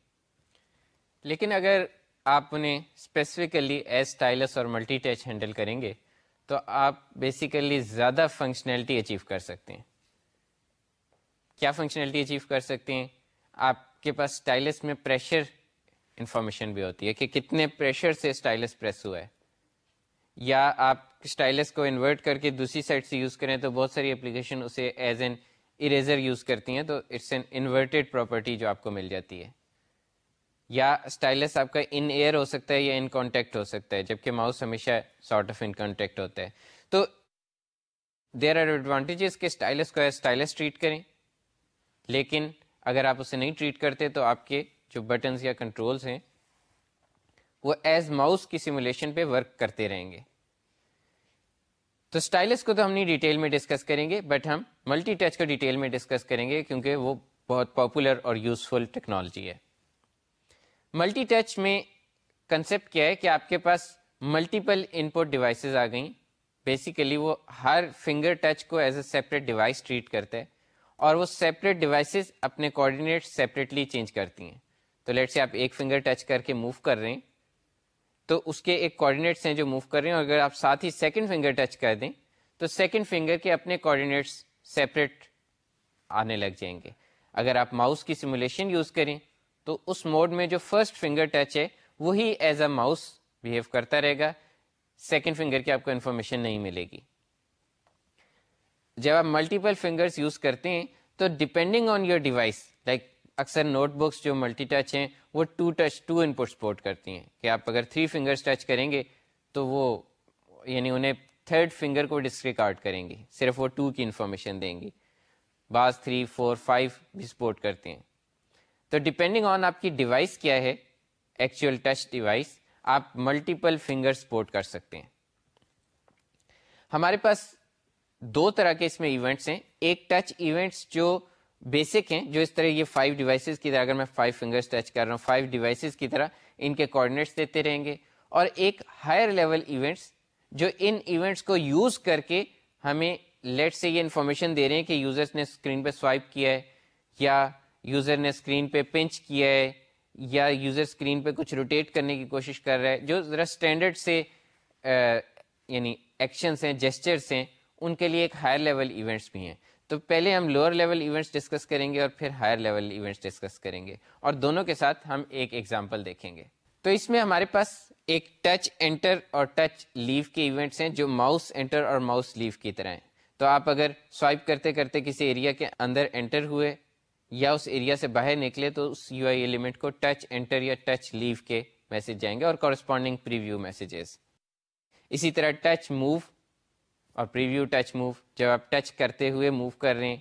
لیکن اگر آپ انہیں اسپیسیفکلی ایز اسٹائلس اور ملٹی ٹچ ہینڈل کریں گے، تو آپ بیسیکلی زیادہ فنکشنلٹی اچیو کر سکتے ہیں۔ کیا فنکشنلٹی اچیو کر سکتے ہیں؟ آپ کے پاس اسٹائلس میں پریشر انفارمیشن بھی ہوتی ہے کہ کتنے پریشر سے اسٹائلس پریس ہوا ہے۔ یا آپ اسٹائلس کو انورٹ کر کے دوسری سائڈ سے یوز کریں تو بہت ساری اپلیکیشن اسے ایز این اریزر یوز کرتی ہیں، تو اٹس این انورٹیڈ پراپرٹی جو آپ کو مل جاتی ہے۔ یا اسٹائلس آپ کا ان ایئر ہو سکتا ہے یا ان کانٹیکٹ ہو سکتا ہے، جبکہ ماؤس ہمیشہ سارٹ آف ان کانٹیکٹ ہوتا ہے۔ تو دیر آر ایڈوانٹیجز کے اسٹائلس کو اسٹائلس ٹریٹ کریں، لیکن اگر آپ اسے نہیں ٹریٹ کرتے تو آپ کے جو بٹنز یا کنٹرولز ہیں، وہ ایز ماؤس کی سیمولیشن پہ ورک کرتے رہیں گے۔ تو اسٹائلس کو تو ہم نہیں ڈیٹیل میں ڈسکس کریں گے بٹ ہم ملٹی ٹچ کو ڈیٹیل میں ڈسکس کریں گے کیونکہ وہ بہت پاپولر اور یوزفل ٹیکنالوجی ہے۔ ملٹی ٹچ میں کنسیپٹ کیا ہے کہ آپ کے پاس ملٹیپل ان پٹ ڈیوائسیز آ گئیں۔ بیسیکلی وہ ہر فنگر ٹچ کو as a separate device treat کرتا ہے اور وہ سیپریٹ ڈیوائسیز اپنے کوآڈینیٹ سیپریٹلی چینج کرتی ہیں۔ تو لیٹ سے آپ ایک فنگر ٹچ کر کے موو کر رہے ہیں، تو اس کے ایک کوآڈینیٹس ہیں جو موو کر رہے ہیں، اور اگر آپ ساتھ ہی سیکنڈ فنگر ٹچ کر دیں، تو سیکنڈ فنگر کے اپنے کوآڈینیٹس سیپریٹ آنے لگ جائیں گے۔ اگر آپ ماؤس کی سیمولیشن یوز کریں، تو اس موڈ میں جو فرسٹ فنگر ٹچ ہے، وہی ایز اے ماؤس بہیو کرتا رہے گا۔ سیکنڈ فنگر کی آپ کو انفارمیشن نہیں ملے گی۔ جب آپ ملٹیپل فنگرس یوز کرتے ہیں، تو depending on your device like اکثر نوٹ بکس جو ملٹی ٹچ ہیں وہ two touch, two input support کرتی ہیں کہ آپ اگر تھری فنگرس ٹچ کریں گے تو وہ یعنی انہیں تھرڈ فنگر کو ڈسکریکارڈ کریں گی صرف وہ ٹو کی انفارمیشن دیں گی بعض تھری، فور، فائیو بھی سپورٹ کرتے ہیں۔ تو ڈپینڈنگ آن آپ کی ڈیوائس کیا ہے ایکچوئل ٹچ ڈیوائس آپ ملٹیپل فنگر سپورٹ کر سکتے ہیں۔ ہمارے پاس دو طرح کے اس میں ایونٹس ہیں۔ ایک ٹچ ایونٹس جو بیسک ہیں جو اس طرح یہ فائیو ڈیوائسز کی طرح، اگر میں فائیو فنگرس ٹچ کر رہا ہوں فائیو ڈیوائسز کی طرح ان کے کوآڈینیٹس دیتے رہیں گے۔ اور ایک ہائر لیول ایونٹس جو ان ایونٹس کو یوز کر کے ہمیں لیٹ سے یہ انفارمیشن دے رہے ہیں کہ یوزرس نے اسکرین پہ سوائپ کیا ہے، یا یوزر نے اسکرین پہ پنچ کیا ہے، یا یوزر اسکرین پہ کچھ روٹیٹ کرنے کی کوشش کر رہا ہے۔ جو ذرا اسٹینڈرڈ سے یعنی ایکشنس ہیں جیسچرس ہیں، ان کے لیے ایک ہائر لیول ایونٹس بھی ہیں۔ تو پہلے ہم لوور لیول ایونٹس ڈسکس کریں گے اور پھر ہائر لیول ایونٹس ڈسکس کریں گے اور دونوں کے ساتھ ہم ایک ایگزامپل دیکھیں گے۔ تو اس میں ہمارے پاس ایک ٹچ انٹر اور ٹچ لیو کے ایونٹس ہیں جو ماؤس انٹر اور ماؤس لیو کی طرح ہیں۔ تو آپ اگر سوائپ کرتے کرتے کسی ایریا کے اندر انٹر ہوئے یا اس ایریا سے باہر نکلے تو اس یو آئی ایلیمنٹ کو ٹچ انٹر یا ٹچ لیو کے میسج جائیں گے اور کورسپونڈنگ پریویو میسیجز اسی طرح ٹچ موو اور پریویو ٹچ موو جب آپ ٹچ کرتے ہوئے موو کر رہے ہیں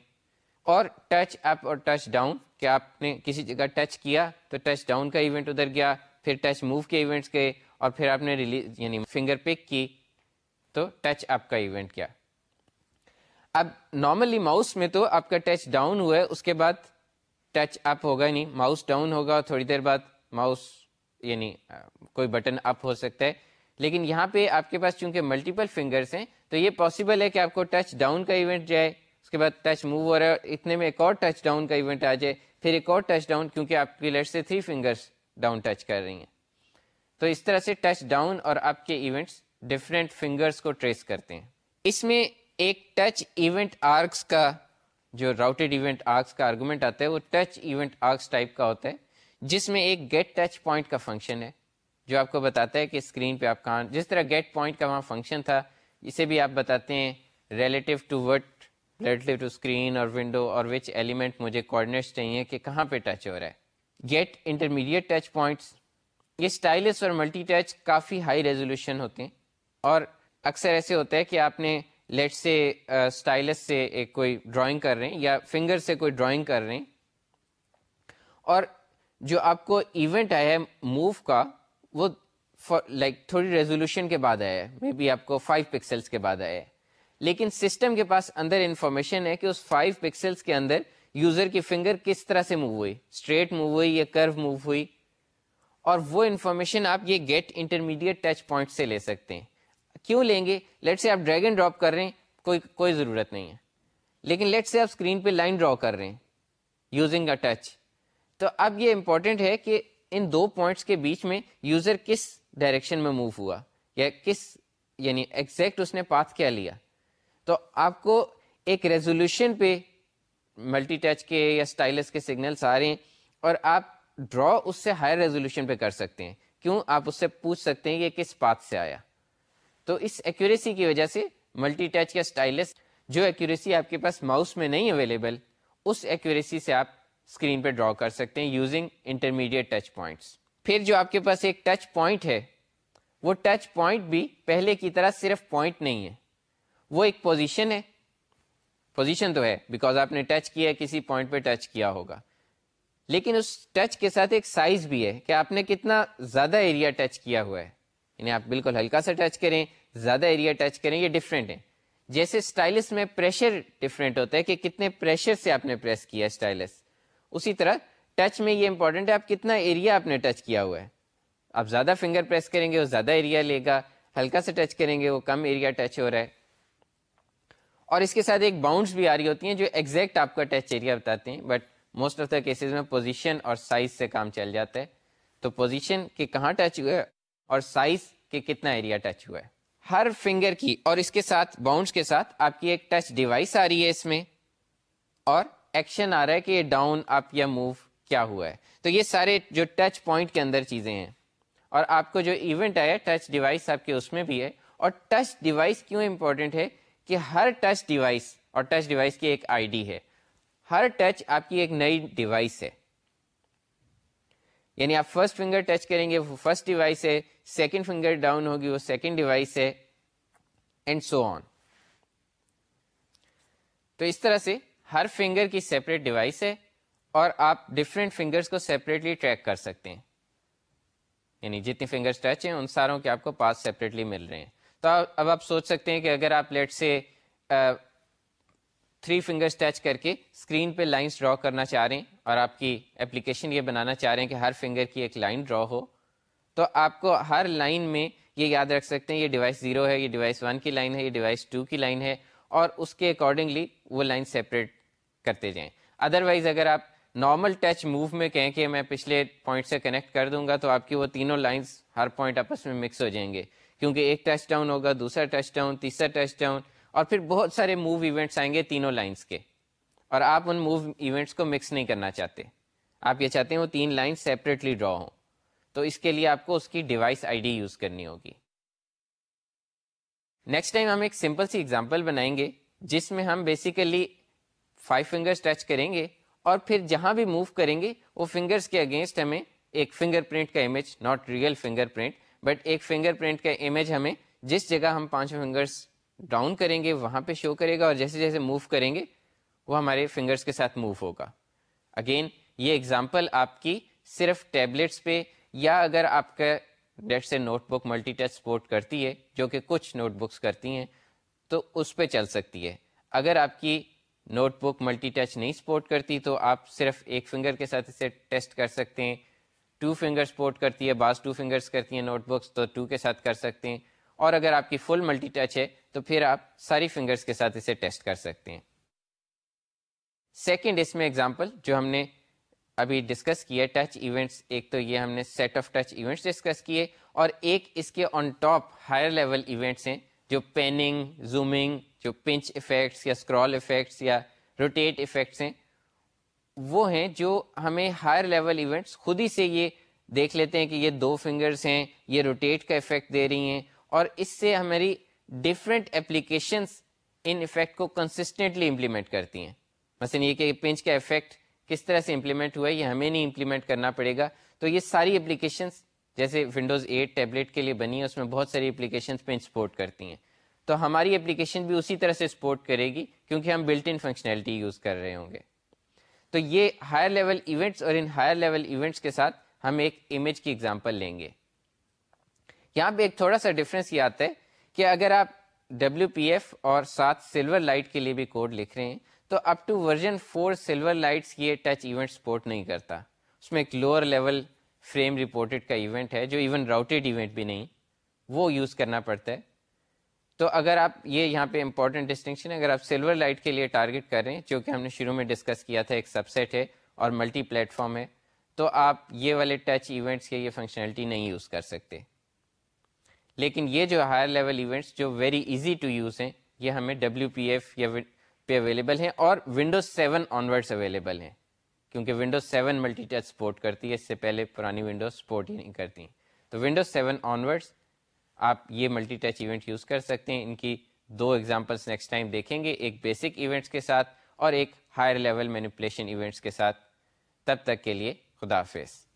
اور ٹچ اپ اور ٹچ ڈاؤن کہ آپ نے کسی جگہ ٹچ کیا تو ٹچ ڈاؤن کا ایونٹ ادھر گیا، پھر ٹچ موو کے ایونٹس گئے اور پھر آپ نے ریلیز یعنی فنگر پک کی تو ٹچ اپ کا ایونٹ کیا۔ اب نارملی ماؤس میں تو آپ کا ٹچ ڈاؤن ہوا ہے، اس کے بعد ٹچ اپ ہوگا نہیں ماؤس ڈاؤن ہوگا اور تھوڑی دیر بعد ماؤس یعنی کوئی بٹن اپ ہو سکتا ہے۔ لیکن یہاں پہ آپ کے پاس چونکہ ملٹیپل فنگرس ہیں تو یہ پاسبل ہے کہ آپ کو ٹچ ڈاؤن کا ایونٹ جائے، اس کے بعد ٹچ موو ہو رہا ہے، اتنے میں ایک اور ٹچ ڈاؤن کا ایونٹ آ جائے، پھر ایک اور ٹچ ڈاؤن کیونکہ آپ کی لیٹ سے تھری فنگرس ڈاؤن ٹچ کر رہی ہیں۔ تو اس طرح سے ٹچ ڈاؤن اور آپ کے ایونٹس ڈفرینٹ فنگرس کو ٹریس کرتے ہیں۔ اس میں ایک ٹچ ایونٹ آرکس کا جو راؤٹیڈ ایونٹ آرکس کا آرگومنٹ آتا ہے، وہ ٹچ ایونٹ آرکس ٹائپ کا ہوتا ہے، جس میں ایک گیٹ ٹچ پوائنٹ کا فنکشن ہے، جو آپ کو بتاتا ہے کہ اسکرین پہ آپ کہاں، جس طرح گیٹ پوائنٹ کا وہاں فنکشن تھا اسے بھی آپ بتاتے ہیں relative to what relative to screen اور ونڈو اور وچ ایلیمنٹ مجھے کوآڈینیٹس چاہیے کہ کہاں پہ ٹچ ہو رہا ہے۔ گیٹ انٹرمیڈیٹ ٹچ پوائنٹس یہ اسٹائلس اور ملٹی ٹچ کافی ہائی ریزولوشن ہوتے ہیں اور اکثر ایسے ہوتا ہے کہ آپ نے لیٹ سے اسٹائلس سے ایک کوئی ڈرائنگ کر رہے ہیں یا فنگر سے کوئی ڈرائنگ کر رہے ہیں اور جو آپ کو ایونٹ آیا ہے موو کا وہ لائک تھوڑی ریزولوشن کے بعد آیا ہے مے بی آپ کو فائیو پکسلس کے بعد آیا ہے لیکن سسٹم کے پاس اندر انفارمیشن ہے کہ اس فائیو پکسلس کے اندر یوزر کی فنگر کس طرح سے موو ہوئی۔ اسٹریٹ موو ہوئی یا کرو موو ہوئی۔ اور وہ انفارمیشن آپ یہ گیٹ انٹرمیڈیٹ ٹچ پوائنٹ سے لے سکتے ہیں۔ کیوں لیں گے؟ لیٹ سے آپ ڈریگن ڈراپ کر رہے ہیں، کوئی کوئی ضرورت نہیں ہے۔ لیکن لیٹ سے آپ اسکرین پہ لائن ڈرا کر رہے ہیں یوزنگ اے ٹچ تو اب یہ امپورٹنٹ ہے کہ ان دو پوائنٹس کے بیچ میں یوزر کس ڈائریکشن میں موو ہوا. یا کس یعنی ایگزیکٹ اس نے پاتھ کیا لیا. تو آپ کو ایک ریزولوشن پہ ملٹی ٹچ کے یا اسٹائلس کے سگنلس آ رہے ہیں اور آپ ڈرا اس سے ہائر ریزولوشن پہ کر سکتے ہیں. کیوں؟ آپ اس سے پوچھ سکتے ہیں یہ کس پاتھ سے آیا. تو اس ایکوریسی کی وجہ سے ملٹی ٹچ یا اسٹائلس جو ایکوریسی آپ کے پاس ماؤس میں نہیں اویلیبل اس ایکوریسی سے آپ اسکرین پہ ڈرا کر سکتے ہیں یوزنگ انٹرمیڈیٹ ٹچ پوائنٹس پھر جو آپ کے پاس ایک ٹچ پوائنٹ ہے، وہ ٹچ پوائنٹ بھی پہلے کی طرح صرف پوائنٹ نہیں ہے۔ وہ ایک پوزیشن ہے۔ پوزیشن تو ہے بیکاز آپ نے ٹچ کیا، کسی پوائنٹ پہ ٹچ کیا ہوگا۔ لیکن اس ٹچ کے ساتھ ایک سائز بھی ہے کہ آپ نے کتنا زیادہ ایریا ٹچ کیا ہوا ہے۔ یعنی آپ بالکل ہلکا سا ٹچ کریں، زیادہ ایریا ٹچ کریں، یہ ڈفرینٹ ہے۔ جیسے اسٹائلس میں پریشر ڈفرینٹ ہوتا ہے کہ کتنے پریشر سے آپ نے پریس کیا اسٹائلس اسی طرح ٹچ میں یہ امپورٹنٹ ہے آپ کتنا ایریا آپ نے ٹچ کیا ہوا ہے۔ آپ زیادہ فنگر پریس کریں گے وہ زیادہ ایریا لے گا، ہلکا سے ٹچ کریں گے، وہ کم ایریا ٹچ ہو رہا ہے۔ اور اس کے ساتھ ایک باؤنڈس بھی آ رہی ہوتی ہیں جو ایگزیکٹ آپ کا ٹچ ایریا بتاتے ہیں but most of the cases میں پوزیشن اور سائز سے کام چل جاتا ہے۔ تو پوزیشن کے کہاں ٹچ ہوا ہے اور سائز کے کتنا ایریا ٹچ ہوا ہے۔ ہر فنگر کی اور اس کے ساتھ باؤنڈس کے ساتھ آپ کی ایک ٹچ ڈیوائس آ رہی ہے اس میں اور ایکشن آ رہا ہے کہ یہ ڈاؤن اپ یا موو کیا ہوا ہے۔ تو یہ سارے جو ٹچ پوائنٹ کے اندر چیزیں ہیں۔ اور آپ کو جو ایونٹ آیا ٹچ ڈیوائس آپ کے اس میں بھی ہے۔ اور ٹچ ڈیوائس کیوں امپورٹنٹ ہے کہ ہر ٹچ ڈیوائس اور ٹچ ڈیوائس کی ایک آئی ڈی ہے۔ ہر ٹچ آپ کی ایک نئی ڈیوائس ہے۔ یعنی آپ فرسٹ فنگر ٹچ کریں گے، وہ فرسٹ ڈیوائس ہے، سیکنڈ فنگر ڈاؤن ہوگی، وہ سیکنڈ ڈیوائس ہے اینڈ سو آن تو اس طرح سے ہر فنگر کی سیپریٹ ڈیوائس ہے۔ اور آپ ڈفرینٹ فنگرس کو سیپریٹلی ٹریک کر سکتے ہیں۔ یعنی جتنی فنگرس ٹچ ہیں، ان ساروں کے آپ کو پاس سیپریٹلی مل رہے ہیں۔ تو اب آپ سوچ سکتے ہیں کہ اگر آپ لیٹ سے تھری فنگرس ٹچ کر کے اسکرین پہ لائنس ڈرا کرنا چاہ رہے ہیں اور آپ کی اپلیکیشن یہ بنانا چاہ رہے ہیں کہ ہر فنگر کی ایک لائن ڈرا ہو، تو آپ کو ہر لائن میں یہ یاد رکھ سکتے ہیں، یہ ڈیوائس زیرو ہے، یہ ڈیوائس ون کی لائن ہے، یہ ڈیوائس ٹو کی لائن ہے اور اس کے اکارڈنگلی وہ لائن سیپریٹ کرتے جائیں۔ ادروائز اگر آپ نارمل ٹچ موو میں کہیں کہ میں پچھلے پوائنٹ سے کنیکٹ کر دوں گا تو آپ کی وہ تینوں لائنس ہر پوائنٹ آپس میں مکس ہو جائیں گے۔ کیونکہ ایک ٹچ ڈاؤن ہوگا، دوسرا ٹچ ڈاؤن، تیسرا ٹچ ڈاؤن، اور پھر بہت سارے موو ایونٹس آئیں گے تینوں لائنس کے۔ اور آپ ان موو ایونٹس کو مکس نہیں کرنا چاہتے۔ آپ یہ چاہتے ہیں وہ تین لائن سیپریٹلی ڈرا ہوں۔ تو اس کے لیے آپ کو اس کی ڈیوائس آئی ڈی یوز کرنی ہوگی۔ نیکسٹ ٹائم ہم ایک سمپل سی ایگزامپل بنائیں گے، جس میں ہم بیسیکلی فائیو فنگرس ٹچ کریں گے۔ اور پھر جہاں بھی موو کریں گے، وہ فنگرس کے اگینسٹ ہمیں ایک فنگر پرنٹ کا image not real fingerprint but ایک فنگر پرنٹ کا امیج ہمیں جس جگہ ہم پانچ فنگرس ڈاؤن کریں گے، وہاں پہ شو کرے گا اور جیسے جیسے موو کریں گے، وہ ہمارے فنگرس کے ساتھ موو ہوگا۔ اگین یہ ایگزامپل آپ کی صرف ٹیبلٹس پہ یا اگر آپ کا ڈیٹ سے notebook multi touch support کرتی ہے، جو کہ کچھ نوٹ بکس کرتی ہیں، تو اس پہ چل سکتی ہے۔ اگر آپ کی نوٹ بک ملٹی ٹچ نہیں سپورٹ کرتی تو آپ صرف ایک فنگر کے ساتھ اسے ٹیسٹ کر سکتے ہیں۔ ٹو فنگر سپورٹ کرتی ہے، بعض ٹو فنگرس کرتی ہیں نوٹ بکس تو ٹو کے ساتھ کر سکتے ہیں۔ اور اگر آپ کی فل ملٹی ٹچ ہے تو پھر آپ ساری فنگرس کے ساتھ اسے ٹیسٹ کر سکتے ہیں۔ سیکنڈ اس میں ایگزامپل جو ہم نے ابھی ڈسکس کیا ٹچ ایونٹس ایک تو یہ ہم نے set of touch events discuss کیے اور ایک اس کے on top higher level events ہیں جو پیننگ زومنگ جو پنچ افیکٹس یا اسکرال افیکٹس یا روٹیٹ افیکٹس ہیں، وہ ہیں جو ہمیں ہائر لیول ایونٹس خود ہی سے یہ دیکھ لیتے ہیں کہ یہ دو فنگرس ہیں، یہ روٹیٹ کا افیکٹ دے رہی ہیں اور اس سے ہماری ڈفرینٹ اپلیکیشنس ان افیکٹ کو کنسسٹنٹلی امپلیمنٹ کرتی ہیں۔ مثلا یہ کہ پنچ کا افیکٹ کس طرح سے امپلیمنٹ ہوا ہے، یہ ہمیں نہیں امپلیمنٹ کرنا پڑے گا۔ تو یہ ساری اپلیکیشنس جیسے ونڈوز ایٹ ٹیبلٹ کے لیے بنی ہے اس میں بہت ساری اپلیکیشنس پنچ سپورٹ کرتی ہیں۔ تو ہماری اپلیکیشن بھی اسی طرح سے سپورٹ کرے گی کیونکہ ہم بلٹ ان فنکشنلٹی یوز کر رہے ہوں گے۔ تو یہ ہائر لیول ایونٹس اور ان ہائر لیول ایونٹس کے ساتھ ہم ایک امیج کی ایگزامپل لیں گے۔ یہاں پہ ایک تھوڑا سا ڈفرینس یہ آتا ہے کہ اگر آپ ڈبلو پی ایف اور ساتھ سلور لائٹ کے لیے بھی کوڈ لکھ رہے ہیں، تو up to version four Silverlight's یہ ٹچ ایونٹ سپورٹ نہیں کرتا۔ اس میں ایک لوور لیول فریم رپورٹڈ کا ایونٹ ہے جو ایون راؤٹیڈ ایونٹ بھی نہیں، وہ یوز کرنا پڑتا ہے۔ تو اگر آپ یہ یہاں پہ امپورٹنٹ ڈسٹنکشن اگر آپ سلور لائٹ کے لیے ٹارگیٹ کر رہے ہیں، جو کہ ہم نے شروع میں ڈسکس کیا تھا، ایک سب سیٹ ہے اور ملٹی پلیٹ فارم ہے، تو آپ یہ والے ٹچ ایونٹس کے یہ فنکشنلٹی نہیں یوز کر سکتے۔ لیکن یہ جو ہائر لیول ایونٹس جو ویری ایزی ٹو یوز ہیں، یہ ہمیں ڈبلیو پی ایف یا پہ اویلیبل ہیں اور ونڈوز سیون آنورڈس اویلیبل ہیں۔ کیونکہ Windows seven multi touch support کرتی ہے، اس سے پہلے پرانی ونڈوز سپورٹ ہی نہیں کرتی۔ تو ونڈوز سیون آنورڈس آپ یہ ملٹی ٹچ ایونٹ یوز کر سکتے ہیں۔ ان کی دو ایگزامپلس نیکسٹ ٹائم دیکھیں گے۔ ایک بیسک ایونٹس کے ساتھ اور ایک ہائر لیول مینیپولیشن ایونٹس کے ساتھ۔ تب تک کے لیے خدا حافظ۔